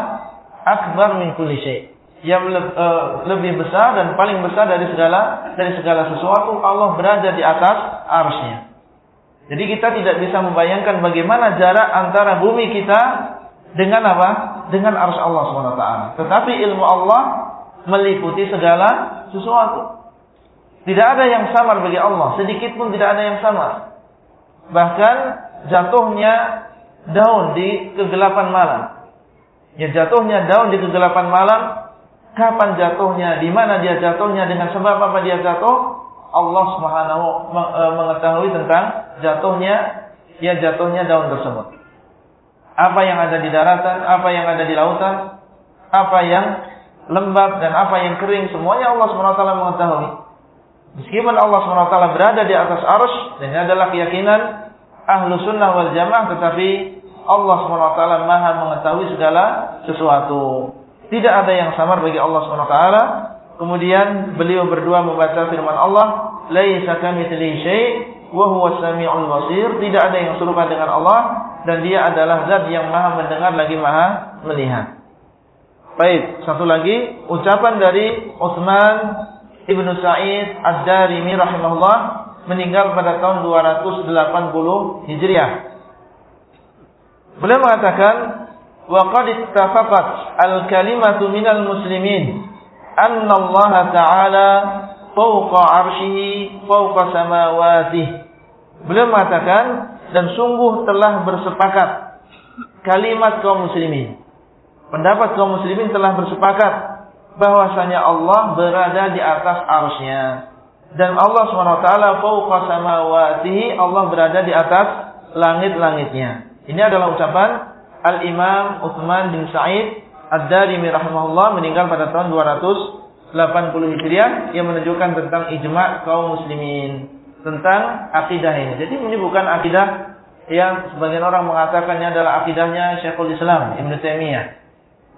akbar min kulli syai. Yang uh, lebih besar dan paling besar dari segala dari segala sesuatu Allah berada di atas arsnya. Jadi kita tidak bisa membayangkan bagaimana jarak antara bumi kita dengan apa? Dengan ars Allah SWT. Tetapi ilmu Allah meliputi segala sesuatu. Tidak ada yang samar bagi Allah, sedikit pun tidak ada yang samar. Bahkan jatuhnya daun di kegelapan malam. Ya jatuhnya daun di kegelapan malam, kapan jatuhnya, di mana dia jatuhnya, dengan sebab apa dia jatuh, Allah Subhanahu e, mengetahui tentang jatuhnya ya jatuhnya daun tersebut. Apa yang ada di daratan, apa yang ada di lautan, apa yang lembab dan apa yang kering, semuanya Allah Subhanahu mengetahui. Meskipun Allah SWT berada di atas arus, dan ini adalah keyakinan ahlu sunnah wal jamaah, tetapi Allah SWT maha mengetahui segala sesuatu. Tidak ada yang samar bagi Allah SWT. Kemudian beliau berdua membaca firman Allah. Tidak ada yang serupa dengan Allah dan dia adalah zat yang maha mendengar lagi maha melihat. Baik, satu lagi ucapan dari Utsman Ibnu Sa'id Ad-Darimi rahimahullah meninggal pada tahun 280 Hijriah. Beliau mengatakan wa qad ittafaqat al-kalimatu minal muslimin anna Allah taala fawqa 'arsyihi fawqa samawatihi. Beliau mengatakan dan sungguh telah bersepakat kalimat kaum muslimin pendapat kaum muslimin telah bersepakat bahwasanya Allah berada di atas arsy-Nya dan Allah SWT fauqa samawatihi Allah berada di atas langit-langitnya. Ini adalah ucapan Al-Imam Utsman bin Sa'id Ad-Darimi rahimahullah meninggal pada tahun 280 Hijriah. Yang menunjukkan tentang ijma' kaum muslimin tentang akidah ini. Jadi ini bukan akidah yang sebagian orang mengatakannya adalah akidahnya Syekhul Islam Ibn Taimiyah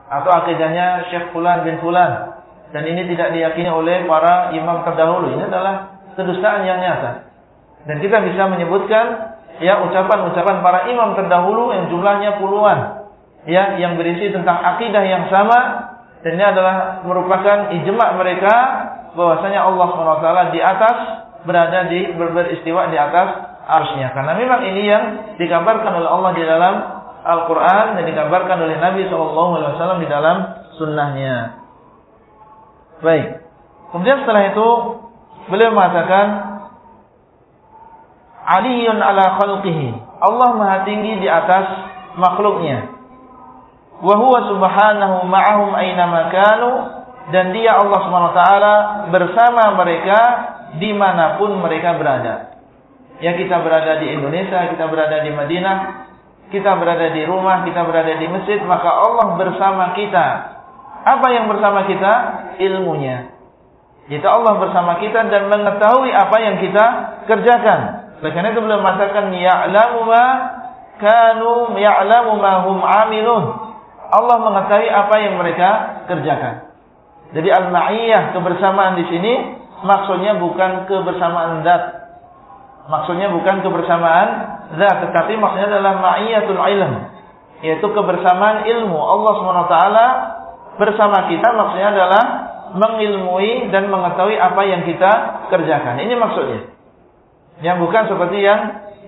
atau akidahnya Syekh Fulan bin Fulan. Dan ini tidak diyakini oleh para imam terdahulu. Ini adalah kedustaan yang nyata. Dan kita bisa menyebutkan ya ucapan-ucapan para imam terdahulu yang jumlahnya puluhan ya yang berisi tentang akidah yang sama dan ini adalah merupakan ijma mereka bahwasanya Allah SWT di atas berada di beristiwa di atas arsnya karena memang ini yang digambarkan oleh Allah di dalam Al-Quran dan digambarkan oleh Nabi SAW di dalam sunnahnya. Baik. Kemudian setelah itu beliau mengatakan Aliyun ala khalqihi. Allah maha tinggi di atas makhluknya. Wahuwa subhanahu ma'ahum aina makanu dan dia Allah SWT bersama mereka di mana pun mereka berada. Ya kita berada di Indonesia, kita berada di Madinah, kita berada di rumah, kita berada di masjid, maka Allah bersama kita. Apa yang bersama kita? Ilmunya. Jadi Allah bersama kita dan mengetahui apa yang kita kerjakan. Oleh karena itu beliau mengatakan ya'lamu ma kanu ya'lamu ma hum amilun. Allah mengetahui apa yang mereka kerjakan. Jadi al-ma'iyah kebersamaan di sini maksudnya bukan kebersamaan zat, Maksudnya bukan kebersamaan zat, tetapi maksudnya adalah ma'iyatul ilm, yaitu kebersamaan ilmu. Allah SWT bersama kita maksudnya adalah mengilmui dan mengetahui apa yang kita kerjakan. Ini maksudnya. Yang bukan seperti yang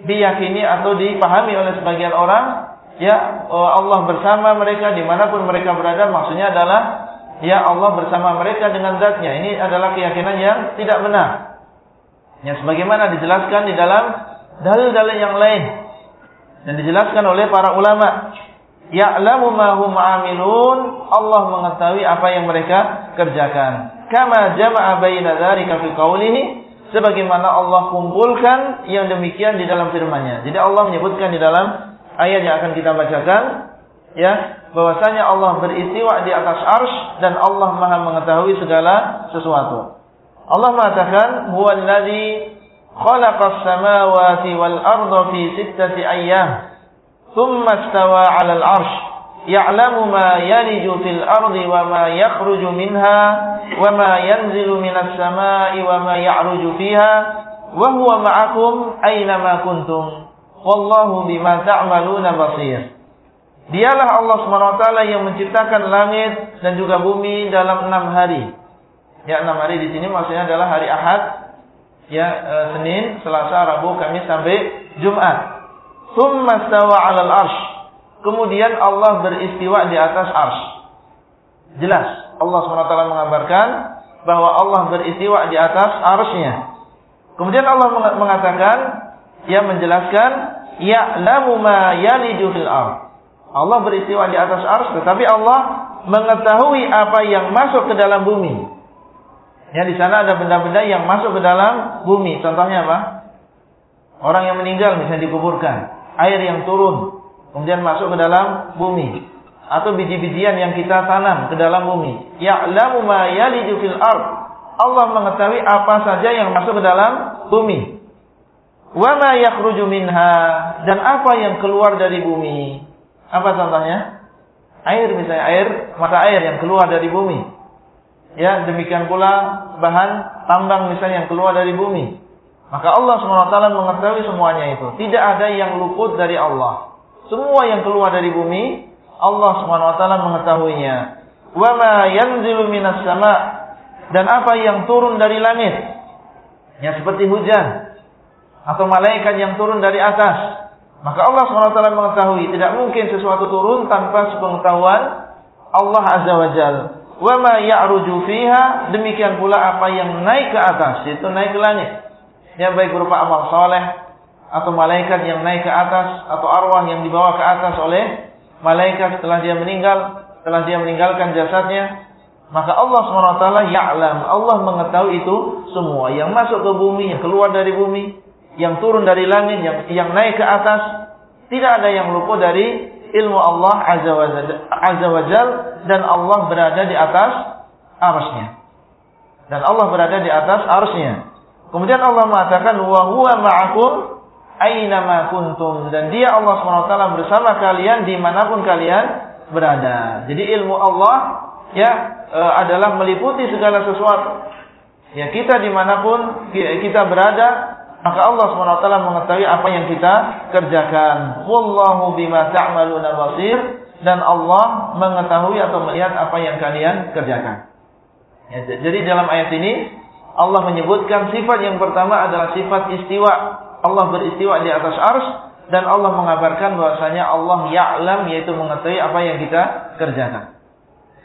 diyakini atau dipahami oleh sebagian orang, ya Allah bersama mereka di mana pun mereka berada, maksudnya adalah ya Allah bersama mereka dengan zatnya. Ini adalah keyakinan yang tidak benar. Yang sebagaimana dijelaskan di dalam dalil-dalil yang lain dan dijelaskan oleh para ulama. Ya'lamu ma hum amilun, Allah mengetahui apa yang mereka kerjakan. Kama jama'a baina dzalika fi qawlihi sebagaimana Allah kumpulkan yang demikian di dalam firman-Nya. Jadi Allah menyebutkan di dalam ayat yang akan kita bacakan ya bahwasanya Allah beristiwa di atas arsy dan Allah Maha mengetahui segala sesuatu. Allah mengatakan huwallazi khalaqas samawati wal arda fi sittati ayyam thumma istawa 'alal 'arsy ya'lamu ma yaliju fil ardi wa ma yakhruju minha wa ma yanzilu minas samai wa ma ya'ruju fiha wa huwa ma'akum aina ma kuntum wallahu bima ta'maluna basir Dialah Allah SWT yang menciptakan langit dan juga bumi dalam enam hari Ya enam hari di sini maksudnya adalah hari Ahad, ya e, Senin, Selasa, Rabu, Kamis sampai Jumat. Tsumma stawa 'alal arsh. Kemudian Allah beristiwa di atas arsh. Jelas Allah SWT mengabarkan bahwa Allah beristiwa di atas arshnya. Kemudian Allah mengatakan, ya menjelaskan, ya'lamu ma yaliju fil ard. Allah beristiwa di atas arsh, tetapi Allah mengetahui apa yang masuk ke dalam bumi. Ya di sana ada benda-benda yang masuk ke dalam bumi. Contohnya apa? Orang yang meninggal misalnya dikuburkan, air yang turun kemudian masuk ke dalam bumi atau biji-bijian yang kita tanam ke dalam bumi. Ya'lamu ma yaliju fil ard. Allah mengetahui apa saja yang masuk ke dalam bumi. Wa ma yakhruju minha dan apa yang keluar dari bumi. Apa contohnya? Air misalnya air, mata air yang keluar dari bumi. Ya, demikian pula bahan tambang misalnya yang keluar dari bumi. Maka Allah SWT mengetahui semuanya itu. Tidak ada yang luput dari Allah. Semua yang keluar dari bumi, Allah SWT mengetahuinya. Wa ma yanzilu minas sama dan apa yang turun dari langit. Yang seperti hujan atau malaikat yang turun dari atas. Maka Allah SWT mengetahui tidak mungkin sesuatu turun tanpa sepengetahuan Allah Azza wa Jalla. Wa ma ya'ruju fiha demikian pula apa yang naik ke atas yaitu naik ke langit yang baik berupa amal soleh atau malaikat yang naik ke atas atau arwah yang dibawa ke atas oleh malaikat setelah dia meninggal setelah dia meninggalkan jasadnya maka Allah swt ya'lam. Allah mengetahui itu semua. Yang masuk ke bumi yang keluar dari bumi yang turun dari langit yang yang naik ke atas tidak ada yang lupa dari ilmu Allah azza wa dan Allah berada di atas arusnya dan Allah berada di atas arusnya Kemudian Allah mengatakan wa ma'akum aina ma kuntum dan dia Allah SWT bersama kalian di mana pun kalian berada. Jadi ilmu Allah ya e, adalah meliputi segala sesuatu. Ya kita di mana pun kita berada maka Allah SWT mengetahui apa yang kita kerjakan. Wallahu bima ta'maluna basir dan Allah mengetahui atau melihat apa yang kalian kerjakan. Ya, jadi dalam ayat ini Allah menyebutkan sifat yang pertama adalah sifat istiwa. Allah beristiwa di atas ars dan Allah mengabarkan bahwasanya Allah ya'lam yaitu mengetahui apa yang kita kerjakan.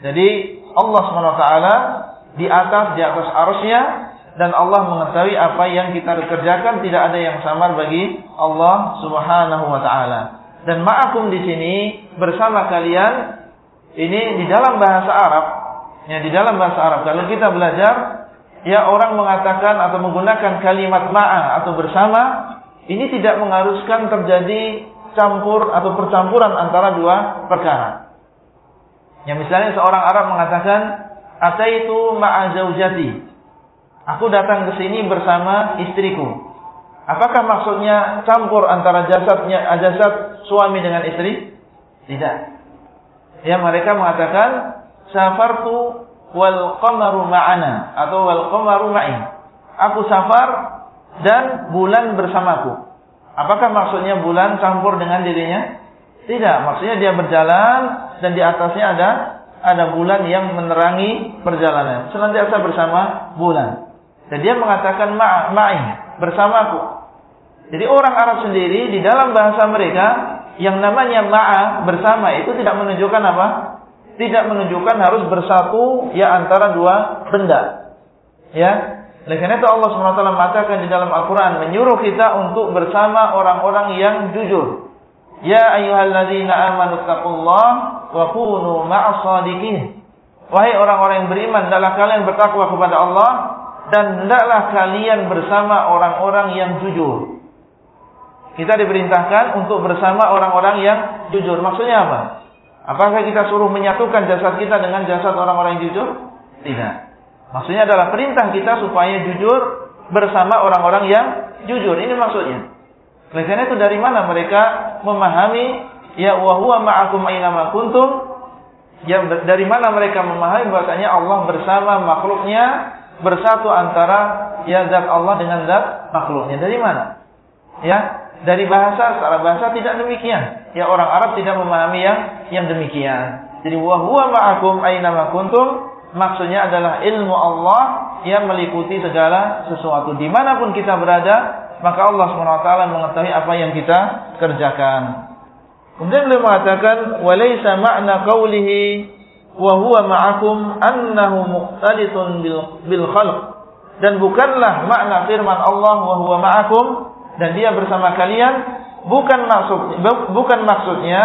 Jadi Allah SWT di atas di atas arsnya dan Allah mengetahui apa yang kita kerjakan tidak ada yang samar bagi Allah Subhanahu wa taala. Dan ma'akum di sini bersama kalian ini di dalam bahasa Arab ya di dalam bahasa Arab kalau kita belajar ya orang mengatakan atau menggunakan kalimat ma'a atau bersama ini tidak mengharuskan terjadi campur atau percampuran antara dua perkara. Ya misalnya seorang Arab mengatakan ataitu ma'a zaujati. Aku datang ke sini bersama istriku. Apakah maksudnya campur antara jasadnya jasad suami dengan istri? Tidak. Ya mereka mengatakan safartu wal qamaru ma'ana atau wal qamaru ma'i. Aku safar dan bulan bersamaku. Apakah maksudnya bulan campur dengan dirinya? Tidak, maksudnya dia berjalan dan di atasnya ada ada bulan yang menerangi perjalanan. Senantiasa bersama bulan. Dan dia mengatakan ma'i bersamaku. Jadi orang Arab sendiri di dalam bahasa mereka yang namanya ma'a bersama itu tidak menunjukkan apa? Tidak menunjukkan harus bersatu ya antara dua benda. Ya. Oleh karena itu Allah SWT mengatakan di dalam Al-Quran menyuruh kita untuk bersama orang-orang yang jujur. Ya ayyuhalladzina amanu taqullah wa kunu ma'as Wahai orang-orang yang beriman, hendaklah kalian bertakwa kepada Allah dan hendaklah kalian bersama orang-orang yang jujur. Kita diperintahkan untuk bersama orang-orang yang jujur. Maksudnya apa? Apakah kita suruh menyatukan jasad kita dengan jasad orang-orang yang jujur? Tidak. Maksudnya adalah perintah kita supaya jujur bersama orang-orang yang jujur. Ini maksudnya. Oleh itu dari mana mereka memahami ya wa huwa ma'akum aina kuntum? Ya dari mana mereka memahami bahwasanya Allah bersama makhluknya bersatu antara ya zat Allah dengan zat makhluknya. Dari mana? Ya, dari bahasa secara bahasa tidak demikian. Ya orang Arab tidak memahami yang yang demikian. Jadi wa huwa ma'akum aina kuntum maksudnya adalah ilmu Allah yang meliputi segala sesuatu di mana pun kita berada maka Allah swt mengetahui apa yang kita kerjakan. Kemudian beliau mengatakan walaysa ma'na qawlihi wa huwa ma'akum annahu muqtalitun bil, bil khalq dan bukanlah makna firman Allah wa huwa ma'akum dan dia bersama kalian bukan maksud bukan maksudnya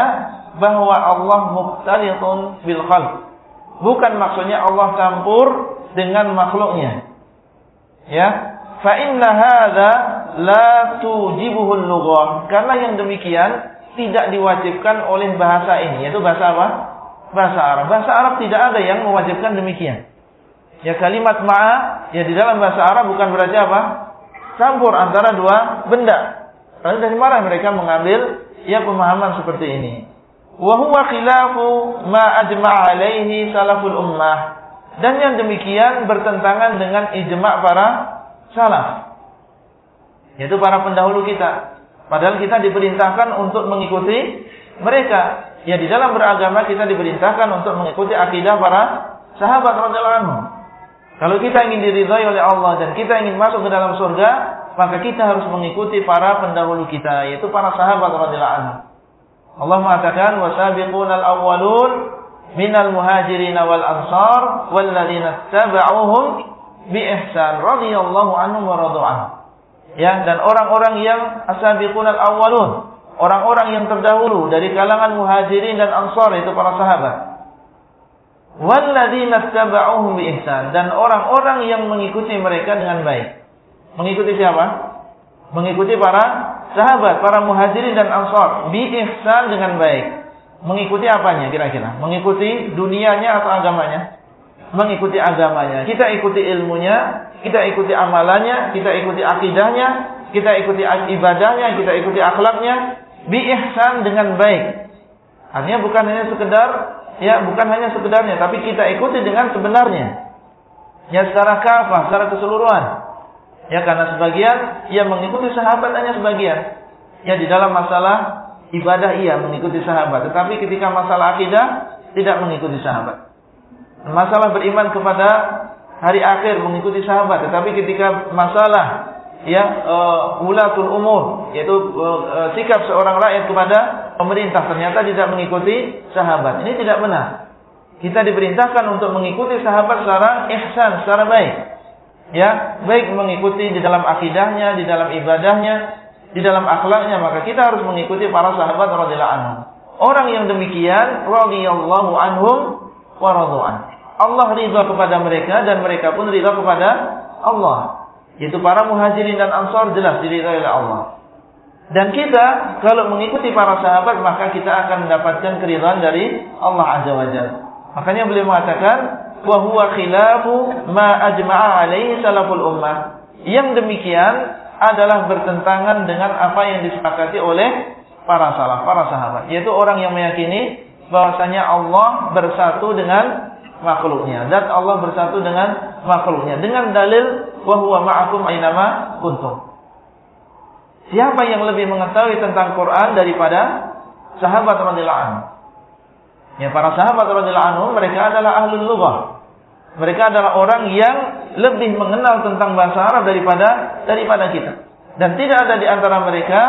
bahwa Allah muqtalitun bil khalq. Bukan maksudnya Allah campur dengan makhluknya. Ya, fa inna hadza la tujibuhu lughah. Karena yang demikian tidak diwajibkan oleh bahasa ini, yaitu bahasa apa? Bahasa Arab. Bahasa Arab tidak ada yang mewajibkan demikian. Ya kalimat ma'a ya di dalam bahasa Arab bukan berarti apa? campur antara dua benda. Lalu dari mana mereka mengambil ya pemahaman seperti ini? Wa huwa khilafu ma ajma'a alaihi salaful ummah. Dan yang demikian bertentangan dengan ijma' para salaf. Yaitu para pendahulu kita. Padahal kita diperintahkan untuk mengikuti mereka. Ya di dalam beragama kita diperintahkan untuk mengikuti akidah para sahabat radhiyallahu. Kalau kita ingin diridhai oleh Allah dan kita ingin masuk ke dalam surga, maka kita harus mengikuti para pendahulu kita, yaitu para sahabat radhiyallahu anhu. Allah mengatakan wasabiqunal awwalun minal muhajirin wal ansar walladzina tabauhum bi ihsan radhiyallahu anhum wa radu Ya, dan orang-orang yang asabiqunal awwalun, orang-orang yang terdahulu dari kalangan muhajirin dan ansar itu para sahabat. Walladzina tabauhum bi ihsan dan orang-orang yang mengikuti mereka dengan baik. Mengikuti siapa? Mengikuti para sahabat, para muhajirin dan ansar bi ihsan dengan baik. Mengikuti apanya kira-kira? Mengikuti dunianya atau agamanya? Mengikuti agamanya. Kita ikuti ilmunya, kita ikuti amalannya, kita ikuti akidahnya, kita ikuti ibadahnya, kita ikuti akhlaknya bi ihsan dengan baik. Artinya bukan hanya sekedar ya, bukan hanya sekedarnya, tapi kita ikuti dengan sebenarnya. Ya secara kafah, secara keseluruhan. Ya karena sebagian ia mengikuti sahabat hanya sebagian. Ya di dalam masalah ibadah ia mengikuti sahabat, tetapi ketika masalah akidah tidak mengikuti sahabat. Masalah beriman kepada hari akhir mengikuti sahabat, tetapi ketika masalah ya uh, ulatul umur yaitu uh, sikap seorang rakyat kepada pemerintah ternyata tidak mengikuti sahabat. Ini tidak benar. Kita diperintahkan untuk mengikuti sahabat secara ihsan, secara baik ya baik mengikuti di dalam akidahnya, di dalam ibadahnya, di dalam akhlaknya, maka kita harus mengikuti para sahabat radhiyallahu anhum. Orang yang demikian radhiyallahu anhum wa radhu'an. Allah ridha kepada mereka dan mereka pun ridha kepada Allah. Yaitu para muhajirin dan ansar jelas diridhai oleh Allah. Dan kita kalau mengikuti para sahabat maka kita akan mendapatkan keridhaan dari Allah Azza wa. Makanya beliau mengatakan wa huwa khilafu ma ajma'a alaihi salaful ummah. Yang demikian adalah bertentangan dengan apa yang disepakati oleh para salaf, para sahabat. Yaitu orang yang meyakini bahwasanya Allah bersatu dengan makhluknya. Dan Allah bersatu dengan makhluknya. Dengan dalil wa huwa ma'akum ainama kuntum. Siapa yang lebih mengetahui tentang Quran daripada sahabat radhiyallahu? Ya para sahabat radhiyallahu mereka adalah ahlul lughah. Mereka adalah orang yang lebih mengenal tentang bahasa Arab daripada daripada kita. Dan tidak ada di antara mereka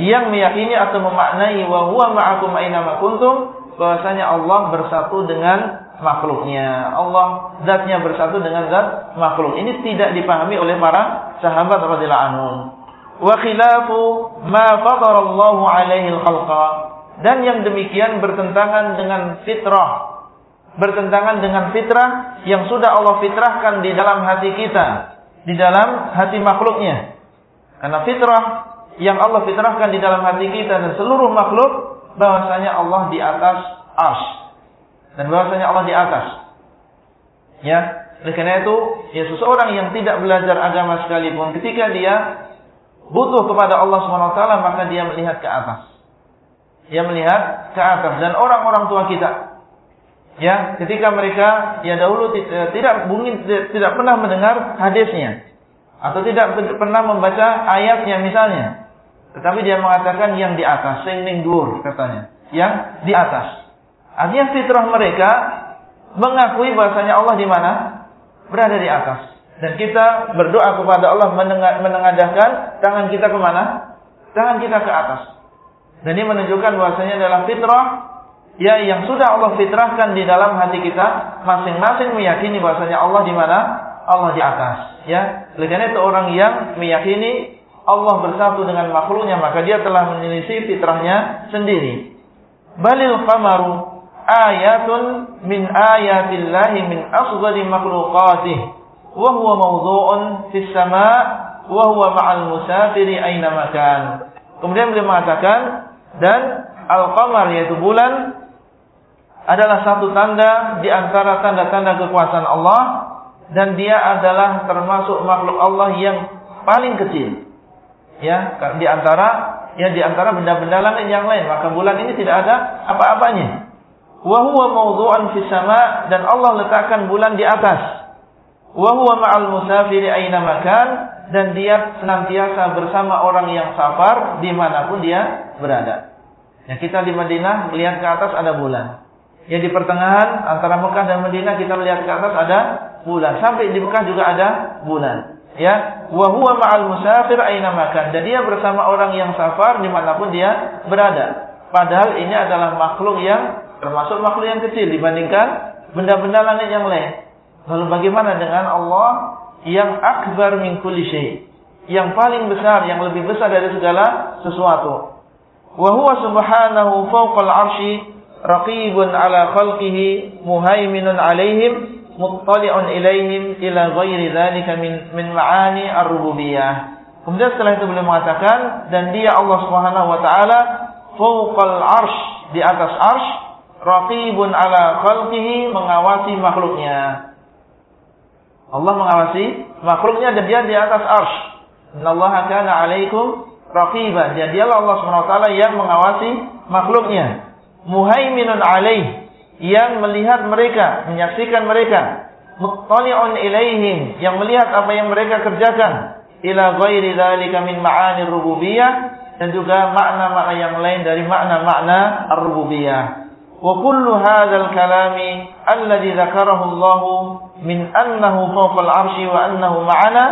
yang meyakini atau memaknai wa huwa ma'akum aina ma kuntum bahwasanya Allah bersatu dengan makhluknya. Allah zatnya bersatu dengan zat makhluk. Ini tidak dipahami oleh para sahabat radhiyallahu anhu. Wa khilafu ma fadara Allah alaihi al-khalqa dan yang demikian bertentangan dengan fitrah. Bertentangan dengan fitrah yang sudah Allah fitrahkan di dalam hati kita. Di dalam hati makhluknya. Karena fitrah yang Allah fitrahkan di dalam hati kita dan seluruh makhluk bahwasanya Allah di atas ars dan bahwasanya Allah di atas. Ya oleh karena itu ya seseorang yang tidak belajar agama sekalipun ketika dia butuh kepada Allah taala maka dia melihat ke atas yang melihat ke atas dan orang-orang tua kita. Ya ketika mereka ya dahulu eh, tidak mungkin tidak pernah mendengar hadisnya. Atau tidak pernah membaca ayatnya misalnya. Tetapi dia mengatakan yang di atas sing dur katanya. Yang di atas. Artinya fitrah mereka mengakui bahasanya Allah di mana? Berada di atas. Dan kita berdoa kepada Allah menengadahkan tangan kita ke mana tangan kita ke atas dan ini menunjukkan bahwasanya adalah fitrah ya yang sudah Allah fitrahkan di dalam hati kita masing-masing meyakini bahwasanya Allah di mana? Allah di atas, ya. Oleh itu orang yang meyakini Allah bersatu dengan makhluknya maka dia telah menyelisih fitrahnya sendiri. Balil qamaru ayatun min ayatillahi min asghari makhluqatih wa huwa mawdhu'un fis sama' wa huwa ma'al musafiri aina makan. Kemudian beliau mengatakan dan al-qamar yaitu bulan adalah satu tanda di antara tanda-tanda kekuasaan Allah dan dia adalah termasuk makhluk Allah yang paling kecil. Ya, di antara ya di antara benda-benda langit yang lain, maka bulan ini tidak ada apa-apanya. Wa huwa mawdhu'an fis sama dan Allah letakkan bulan di atas. wa huwa ma'al musafiri aina makan dan dia senantiasa bersama orang yang safar di mana pun dia berada. Ya kita di Madinah melihat ke atas ada bulan. Ya di pertengahan antara Mekah dan Madinah kita melihat ke atas ada bulan. Sampai di Mekah juga ada bulan. Ya, wa ma'al musafir aina makan. Dan dia bersama orang yang safar di mana pun dia berada. Padahal ini adalah makhluk yang termasuk makhluk yang kecil dibandingkan benda-benda langit yang lain. Lalu bagaimana dengan Allah yang akbar min kulli syai? Yang paling besar, yang lebih besar dari segala sesuatu. Wa huwa subhanahu fawqal arsy raqibun ala khalqihi muhaiminun alaihim muttali'un ilaihim ila ghairi dzalika min min ma'ani ar-rububiyyah. Kemudian setelah itu beliau mengatakan dan dia Allah Subhanahu wa taala fawqal arsh di atas arsh raqibun ala khalqihi mengawasi makhluknya. Allah mengawasi makhluknya dan dia di atas arsh. Innallaha kana 'alaikum raqiba. Jadi Allah Subhanahu wa taala yang mengawasi makhluknya. Muhaiminun alaih yang melihat mereka, menyaksikan mereka, muttali'un ilaihim, yang melihat apa yang mereka kerjakan, ila ghairi dzalika min ma'ani rububiyah dan juga makna-makna yang lain dari makna-makna ar-rububiyah. Hadzal kalami alladhi dzakarahu Allah min annahu fawqa al-'arsy wa annahu ma'ana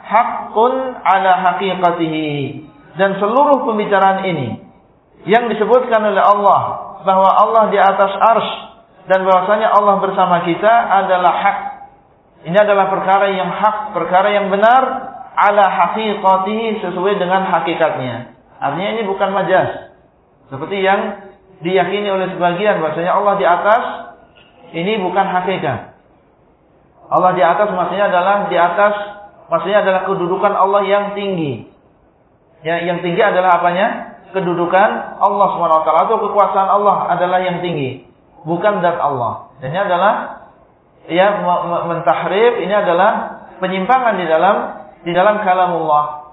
haqqun 'ala haqiqatihi. Dan seluruh pembicaraan ini yang disebutkan oleh Allah bahwa Allah di atas arsy dan bahwasanya Allah bersama kita adalah hak. Ini adalah perkara yang hak, perkara yang benar ala haqiqatihi sesuai dengan hakikatnya. Artinya ini bukan majaz. Seperti yang diyakini oleh sebagian bahwasanya Allah di atas ini bukan hakikat. Allah di atas maksudnya adalah di atas maksudnya adalah kedudukan Allah yang tinggi. Ya, yang tinggi adalah apanya? Kedudukan Allah SWT atau kekuasaan Allah adalah yang tinggi bukan zat Allah. Dan ini adalah ya mentahrif ini adalah penyimpangan di dalam di dalam kalamullah.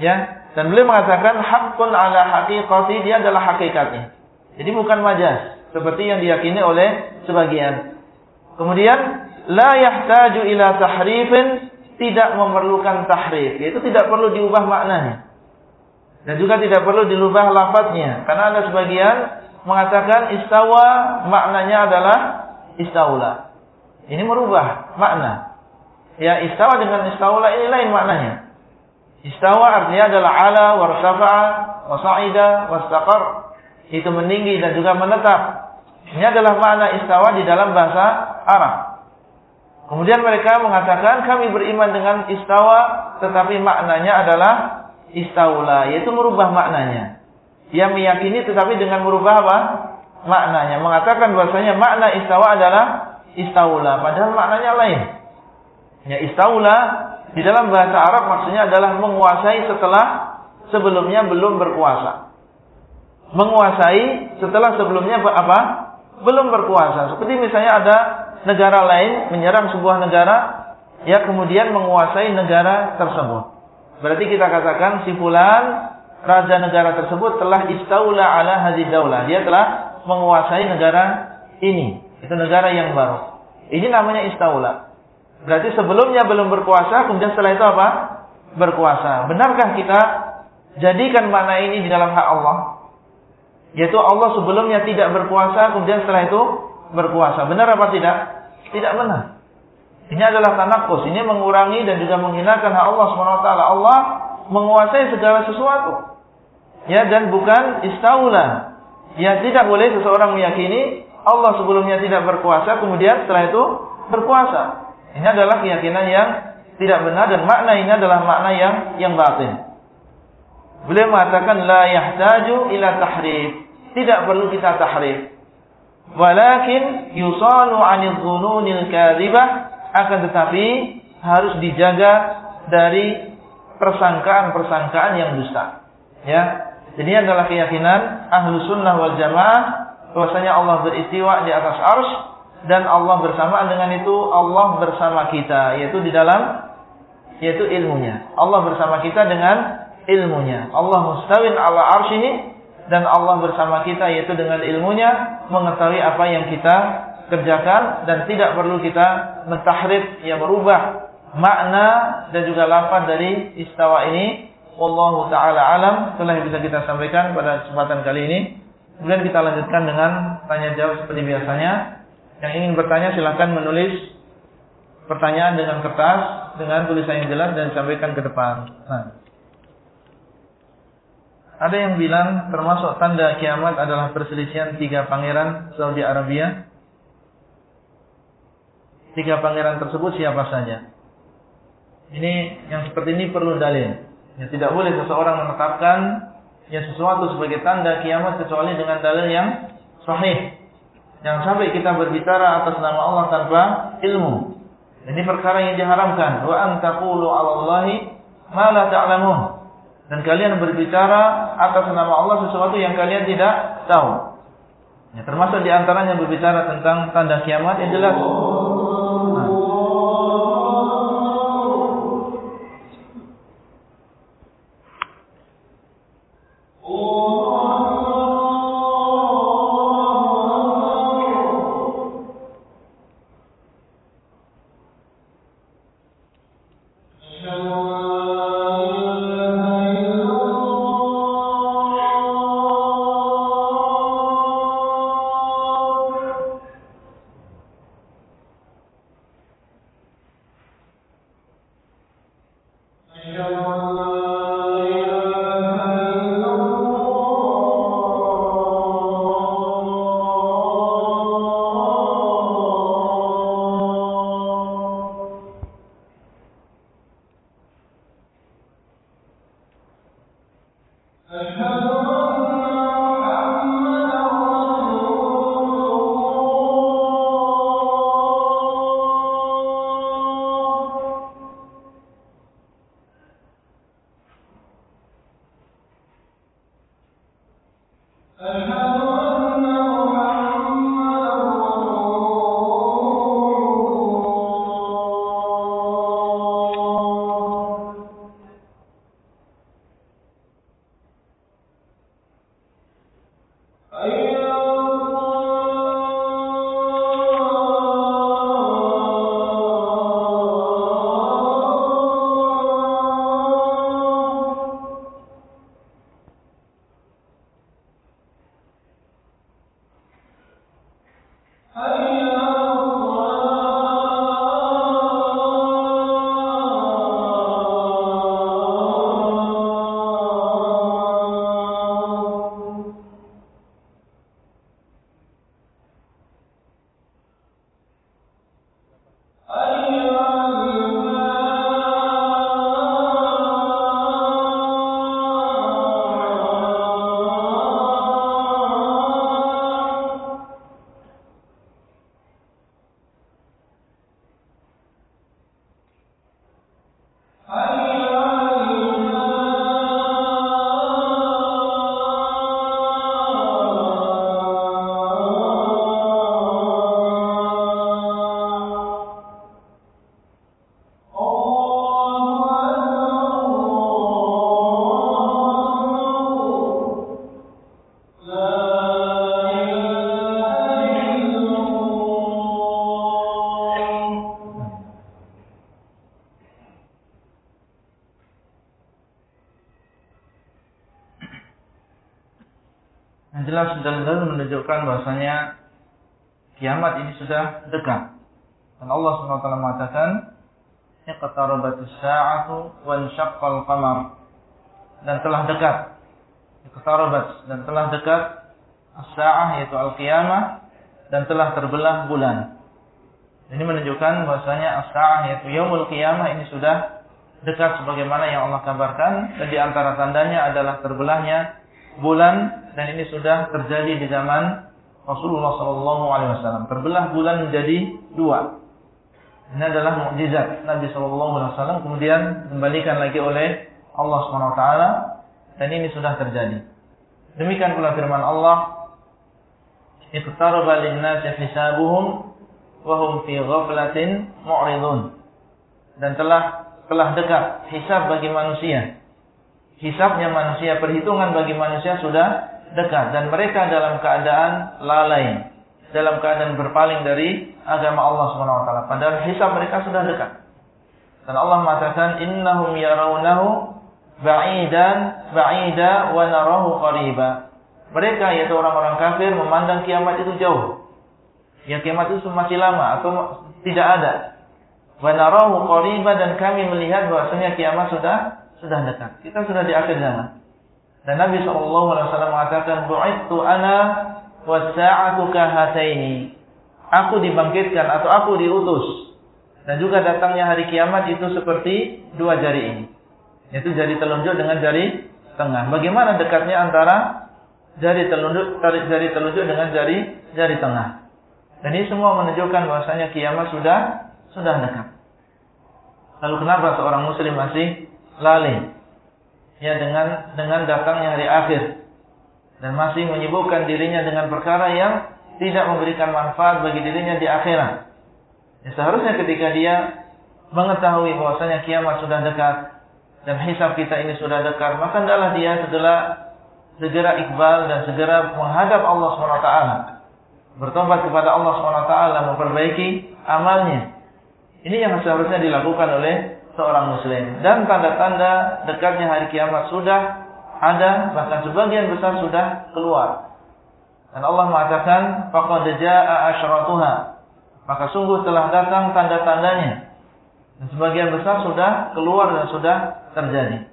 Ya, dan beliau mengatakan hakun ala haqiqati dia adalah hakikatnya. Jadi bukan majaz seperti yang diyakini oleh sebagian. Kemudian la yahtaju ila tahrifin tidak memerlukan tahrif, yaitu tidak perlu diubah maknanya. Dan juga tidak perlu dirubah lafadznya karena ada sebagian mengatakan istawa maknanya adalah istaula. Ini merubah makna. Ya istawa dengan istaula ini lain maknanya. Istawa artinya adalah ala warsafa'a wasa'ida wastaqar. Itu meninggi dan juga menetap. Ini adalah makna istawa di dalam bahasa Arab. Kemudian mereka mengatakan kami beriman dengan istawa tetapi maknanya adalah istaula yaitu merubah maknanya yang meyakini tetapi dengan merubah apa? maknanya. Mengatakan bahwasanya makna istawa adalah istaula, padahal maknanya lain. Ya istaula di dalam bahasa Arab maksudnya adalah menguasai setelah sebelumnya belum berkuasa. Menguasai setelah sebelumnya apa? Belum berkuasa. Seperti misalnya ada negara lain menyerang sebuah negara, ya kemudian menguasai negara tersebut. Berarti kita katakan si fulan raja negara tersebut telah istaula ala hadhihi daulah. Dia telah menguasai negara ini. Itu negara yang baru. Ini namanya istaula. Berarti sebelumnya belum berkuasa, kemudian setelah itu apa? Berkuasa. Benarkah kita jadikan makna ini di dalam hak Allah? Yaitu Allah sebelumnya tidak berkuasa, kemudian setelah itu berkuasa. Benar apa tidak? Tidak benar. Ini adalah tanakus. Ini mengurangi dan juga menghinakan hak Allah SWT. Allah menguasai segala sesuatu ya dan bukan istaula. Ya tidak boleh seseorang meyakini Allah sebelumnya tidak berkuasa kemudian setelah itu berkuasa. Ini adalah keyakinan yang tidak benar dan makna ini adalah makna yang yang batin. Beliau mengatakan la yahtaju ila tahrif. Tidak perlu kita tahrif. Walakin yusalu 'anil dhununil kadhibah akan tetapi harus dijaga dari persangkaan-persangkaan yang dusta. Ya, jadi adalah keyakinan ahlu sunnah wal jamaah bahwasanya Allah beristiwa di atas arsh dan Allah bersamaan dengan itu Allah bersama kita yaitu di dalam yaitu ilmunya. Allah bersama kita dengan ilmunya. Allah mustawin ala arsy ini dan Allah bersama kita yaitu dengan ilmunya mengetahui apa yang kita kerjakan dan tidak perlu kita mentahrif ya merubah makna dan juga lafaz dari istawa ini. Wallahu taala alam. Telah bisa kita sampaikan pada kesempatan kali ini. Kemudian kita lanjutkan dengan tanya jawab seperti biasanya. Yang ingin bertanya silahkan menulis pertanyaan dengan kertas dengan tulisan yang jelas dan disampaikan ke depan. Nah. Ada yang bilang termasuk tanda kiamat adalah perselisihan tiga pangeran Saudi Arabia. Tiga pangeran tersebut siapa saja? Ini yang seperti ini perlu dalil. Ya, tidak boleh seseorang menetapkan ya sesuatu sebagai tanda kiamat kecuali dengan dalil yang sahih. Jangan sampai kita berbicara atas nama Allah tanpa ilmu. Ini perkara yang diharamkan. Wa an taqulu 'ala Allahi ma la ta'lamun dan kalian berbicara atas nama Allah sesuatu yang kalian tidak tahu. Ya, termasuk di antaranya berbicara tentang tanda kiamat yang jelas. Menunjukkan bahwasanya kiamat ini sudah dekat. Dan Allah SWT mengatakan, "Iqtarabatis sa'atu wa insyaqqal qamar." Dan telah dekat. Iqtarabat dan telah dekat as-sa'ah yaitu al-qiyamah dan telah terbelah bulan. Ini menunjukkan bahwasanya as-sa'ah yaitu yaumul qiyamah ini sudah dekat sebagaimana yang Allah kabarkan dan di antara tandanya adalah terbelahnya bulan dan ini sudah terjadi di zaman Rasulullah Shallallahu Alaihi Wasallam. Terbelah bulan menjadi dua. Ini adalah mukjizat Nabi Shallallahu Alaihi Wasallam kemudian kembalikan lagi oleh Allah Subhanahu Wa Taala dan ini sudah terjadi. Demikian pula firman Allah, "Iqtaraba lin-nasi hisabuhum wa hum fi ghaflatin mu'ridun." Dan telah telah dekat hisab bagi manusia. Hisabnya manusia, perhitungan bagi manusia sudah dekat dan mereka dalam keadaan lalai dalam keadaan berpaling dari agama Allah Subhanahu wa taala. Padahal hisab mereka sudah dekat. Dan Allah mengatakan innahum yarawnahu ba'idan ba'ida wa narahu qariba. Mereka yaitu orang-orang kafir memandang kiamat itu jauh. Ya kiamat itu masih lama atau tidak ada. Wa narahu qariba dan kami melihat bahwasanya kiamat sudah sudah dekat. Kita sudah di akhir zaman. Dan Nabi SAW mengatakan, Bu'ittu ana wasa'atu kahataini. Aku dibangkitkan atau aku diutus. Dan juga datangnya hari kiamat itu seperti dua jari ini. Yaitu jari telunjuk dengan jari tengah. Bagaimana dekatnya antara jari telunjuk jari telunjuk dengan jari jari tengah. Dan ini semua menunjukkan bahwasanya kiamat sudah sudah dekat. Lalu kenapa seorang muslim masih lalai ya dengan dengan datangnya hari akhir dan masih menyibukkan dirinya dengan perkara yang tidak memberikan manfaat bagi dirinya di akhirat. Ya, seharusnya ketika dia mengetahui bahwasanya kiamat sudah dekat dan hisab kita ini sudah dekat, maka hendaklah dia segera segera iqbal dan segera menghadap Allah SWT. Bertobat kepada Allah SWT, memperbaiki amalnya. Ini yang seharusnya dilakukan oleh seorang muslim. Dan tanda-tanda dekatnya hari kiamat sudah ada bahkan sebagian besar sudah keluar. Dan Allah mengatakan faqad jaa asyratuha. Maka sungguh telah datang tanda-tandanya. Dan sebagian besar sudah keluar dan sudah terjadi.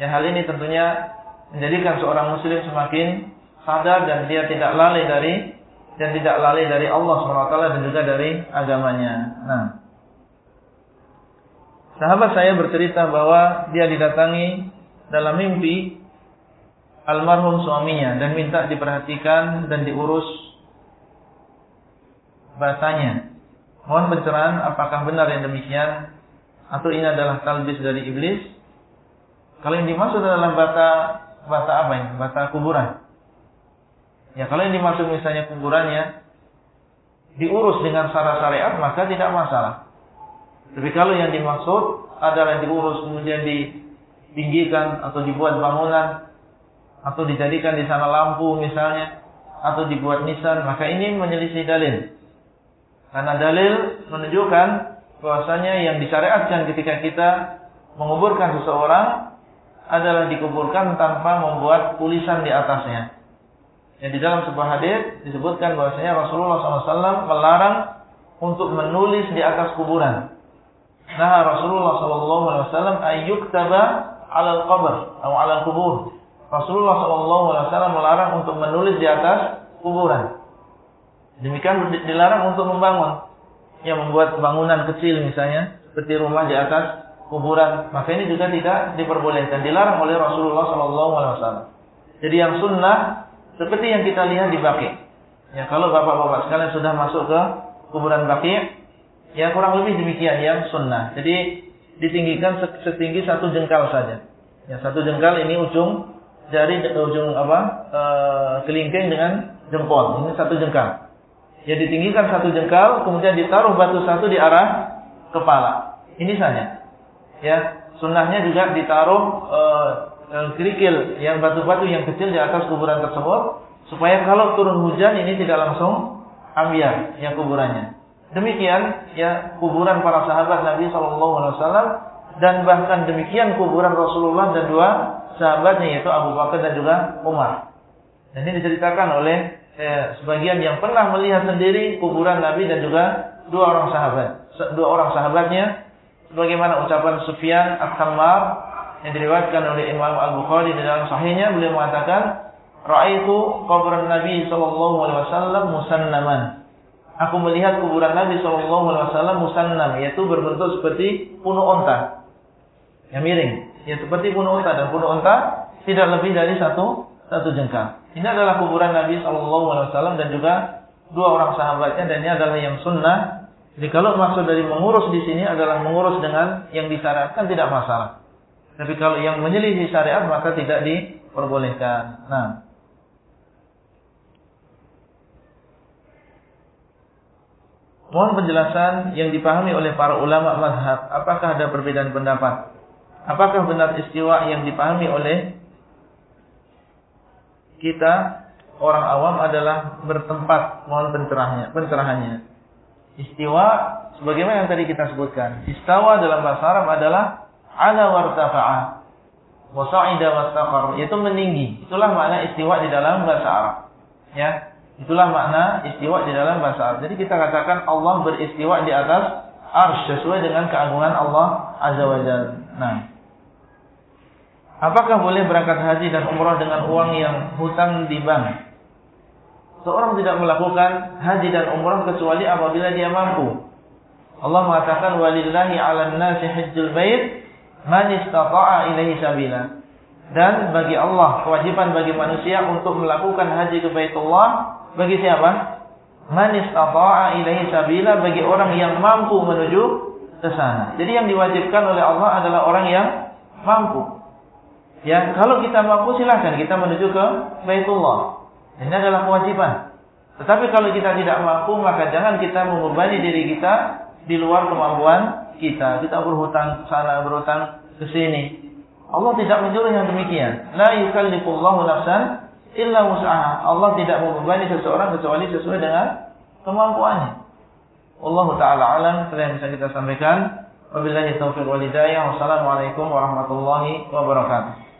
Yang hal ini tentunya menjadikan seorang muslim semakin sadar dan dia tidak lalai dari dan tidak lalai dari Allah SWT dan juga dari agamanya. Nah, sahabat saya bercerita bahwa dia didatangi dalam mimpi almarhum suaminya dan minta diperhatikan dan diurus bahasanya. Mohon pencerahan apakah benar yang demikian atau ini adalah talbis dari iblis? Kalau yang dimaksud adalah bata bata apa ini? Bata kuburan. Ya kalau yang dimaksud misalnya kuburannya diurus dengan syarat syariat maka tidak masalah. Tapi kalau yang dimaksud adalah diurus kemudian ditinggikan atau dibuat bangunan atau dijadikan di sana lampu misalnya atau dibuat nisan maka ini menyelisih dalil karena dalil menunjukkan bahwasanya yang disyariatkan ketika kita menguburkan seseorang adalah dikuburkan tanpa membuat tulisan di atasnya. Yang di dalam sebuah hadis disebutkan bahwasanya Rasulullah SAW melarang untuk menulis di atas kuburan. Nah Rasulullah SAW ayyuktaba alal qabr atau alal kubur. Rasulullah SAW melarang untuk menulis di atas kuburan. Demikian dilarang untuk membangun. Yang membuat bangunan kecil misalnya. Seperti rumah di atas kuburan. Maka ini juga tidak diperbolehkan. Dilarang oleh Rasulullah SAW. Jadi yang sunnah seperti yang kita lihat di Baki. Ya, kalau bapak-bapak sekalian sudah masuk ke kuburan Baki, ya kurang lebih demikian yang sunnah. Jadi ditinggikan setinggi satu jengkal saja. Ya, satu jengkal ini ujung dari ujung apa e, kelingking dengan jempol. Ini satu jengkal. Ya ditinggikan satu jengkal, kemudian ditaruh batu satu di arah kepala. Ini saja. Ya, sunnahnya juga ditaruh e, e, kerikil yang batu-batu yang kecil di atas kuburan tersebut, supaya kalau turun hujan ini tidak langsung ambiar yang kuburannya. Demikian ya kuburan para sahabat Nabi Shallallahu Alaihi Wasallam dan bahkan demikian kuburan Rasulullah dan dua sahabatnya yaitu Abu Bakar dan juga Umar. Dan ini diceritakan oleh eh, sebagian yang pernah melihat sendiri kuburan Nabi dan juga dua orang sahabat, dua orang sahabatnya sebagaimana ucapan Sufyan At-Tammar yang diriwayatkan oleh Imam Al-Bukhari di dalam sahihnya beliau mengatakan Ra'aitu kuburan Nabi sallallahu alaihi wasallam musannaman. Aku melihat kuburan Nabi sallallahu alaihi wasallam musannam yaitu berbentuk seperti punuh onta. Yang miring ya seperti bunuh unta dan bunuh unta tidak lebih dari satu satu jengkal. Ini adalah kuburan Nabi Shallallahu Alaihi Wasallam dan juga dua orang sahabatnya dan ini adalah yang sunnah. Jadi kalau maksud dari mengurus di sini adalah mengurus dengan yang disyariatkan tidak masalah. Tapi kalau yang menyelisih syariat maka tidak diperbolehkan. Nah, Mohon penjelasan yang dipahami oleh para ulama mazhab. Apakah ada perbedaan pendapat Apakah benar istiwa yang dipahami oleh kita orang awam adalah bertempat mohon pencerahnya, pencerahannya. Istiwa sebagaimana yang tadi kita sebutkan. Istawa dalam bahasa Arab adalah ala wartafa'a wa sa'ida wastaqar, yaitu meninggi. Itulah makna istiwa di dalam bahasa Arab. Ya. Itulah makna istiwa di dalam bahasa Arab. Jadi kita katakan Allah beristiwa di atas arsy sesuai dengan keagungan Allah Azza wa Jalla. Nah, Apakah boleh berangkat haji dan umrah dengan uang yang hutang di bank? Seorang tidak melakukan haji dan umrah kecuali apabila dia mampu. Allah mengatakan walillahi 'alan nasi hajjul bait man istata'a sabila. Dan bagi Allah kewajiban bagi manusia untuk melakukan haji ke Baitullah bagi siapa? Man istata'a ilaihi sabila bagi orang yang mampu menuju ke sana. Jadi yang diwajibkan oleh Allah adalah orang yang mampu. Ya, kalau kita mampu silahkan kita menuju ke Baitullah. Ini adalah kewajiban. Tetapi kalau kita tidak mampu, maka jangan kita membebani diri kita di luar kemampuan kita. Kita berhutang sana, berhutang ke sini. Allah tidak menyuruh yang demikian. La yukallifullahu nafsan illa wus'aha. Allah tidak membebani seseorang kecuali sesuai dengan kemampuannya. Allah taala alam, yang bisa kita sampaikan. Wabillahi taufiq wal hidayah. Wassalamualaikum warahmatullahi wabarakatuh.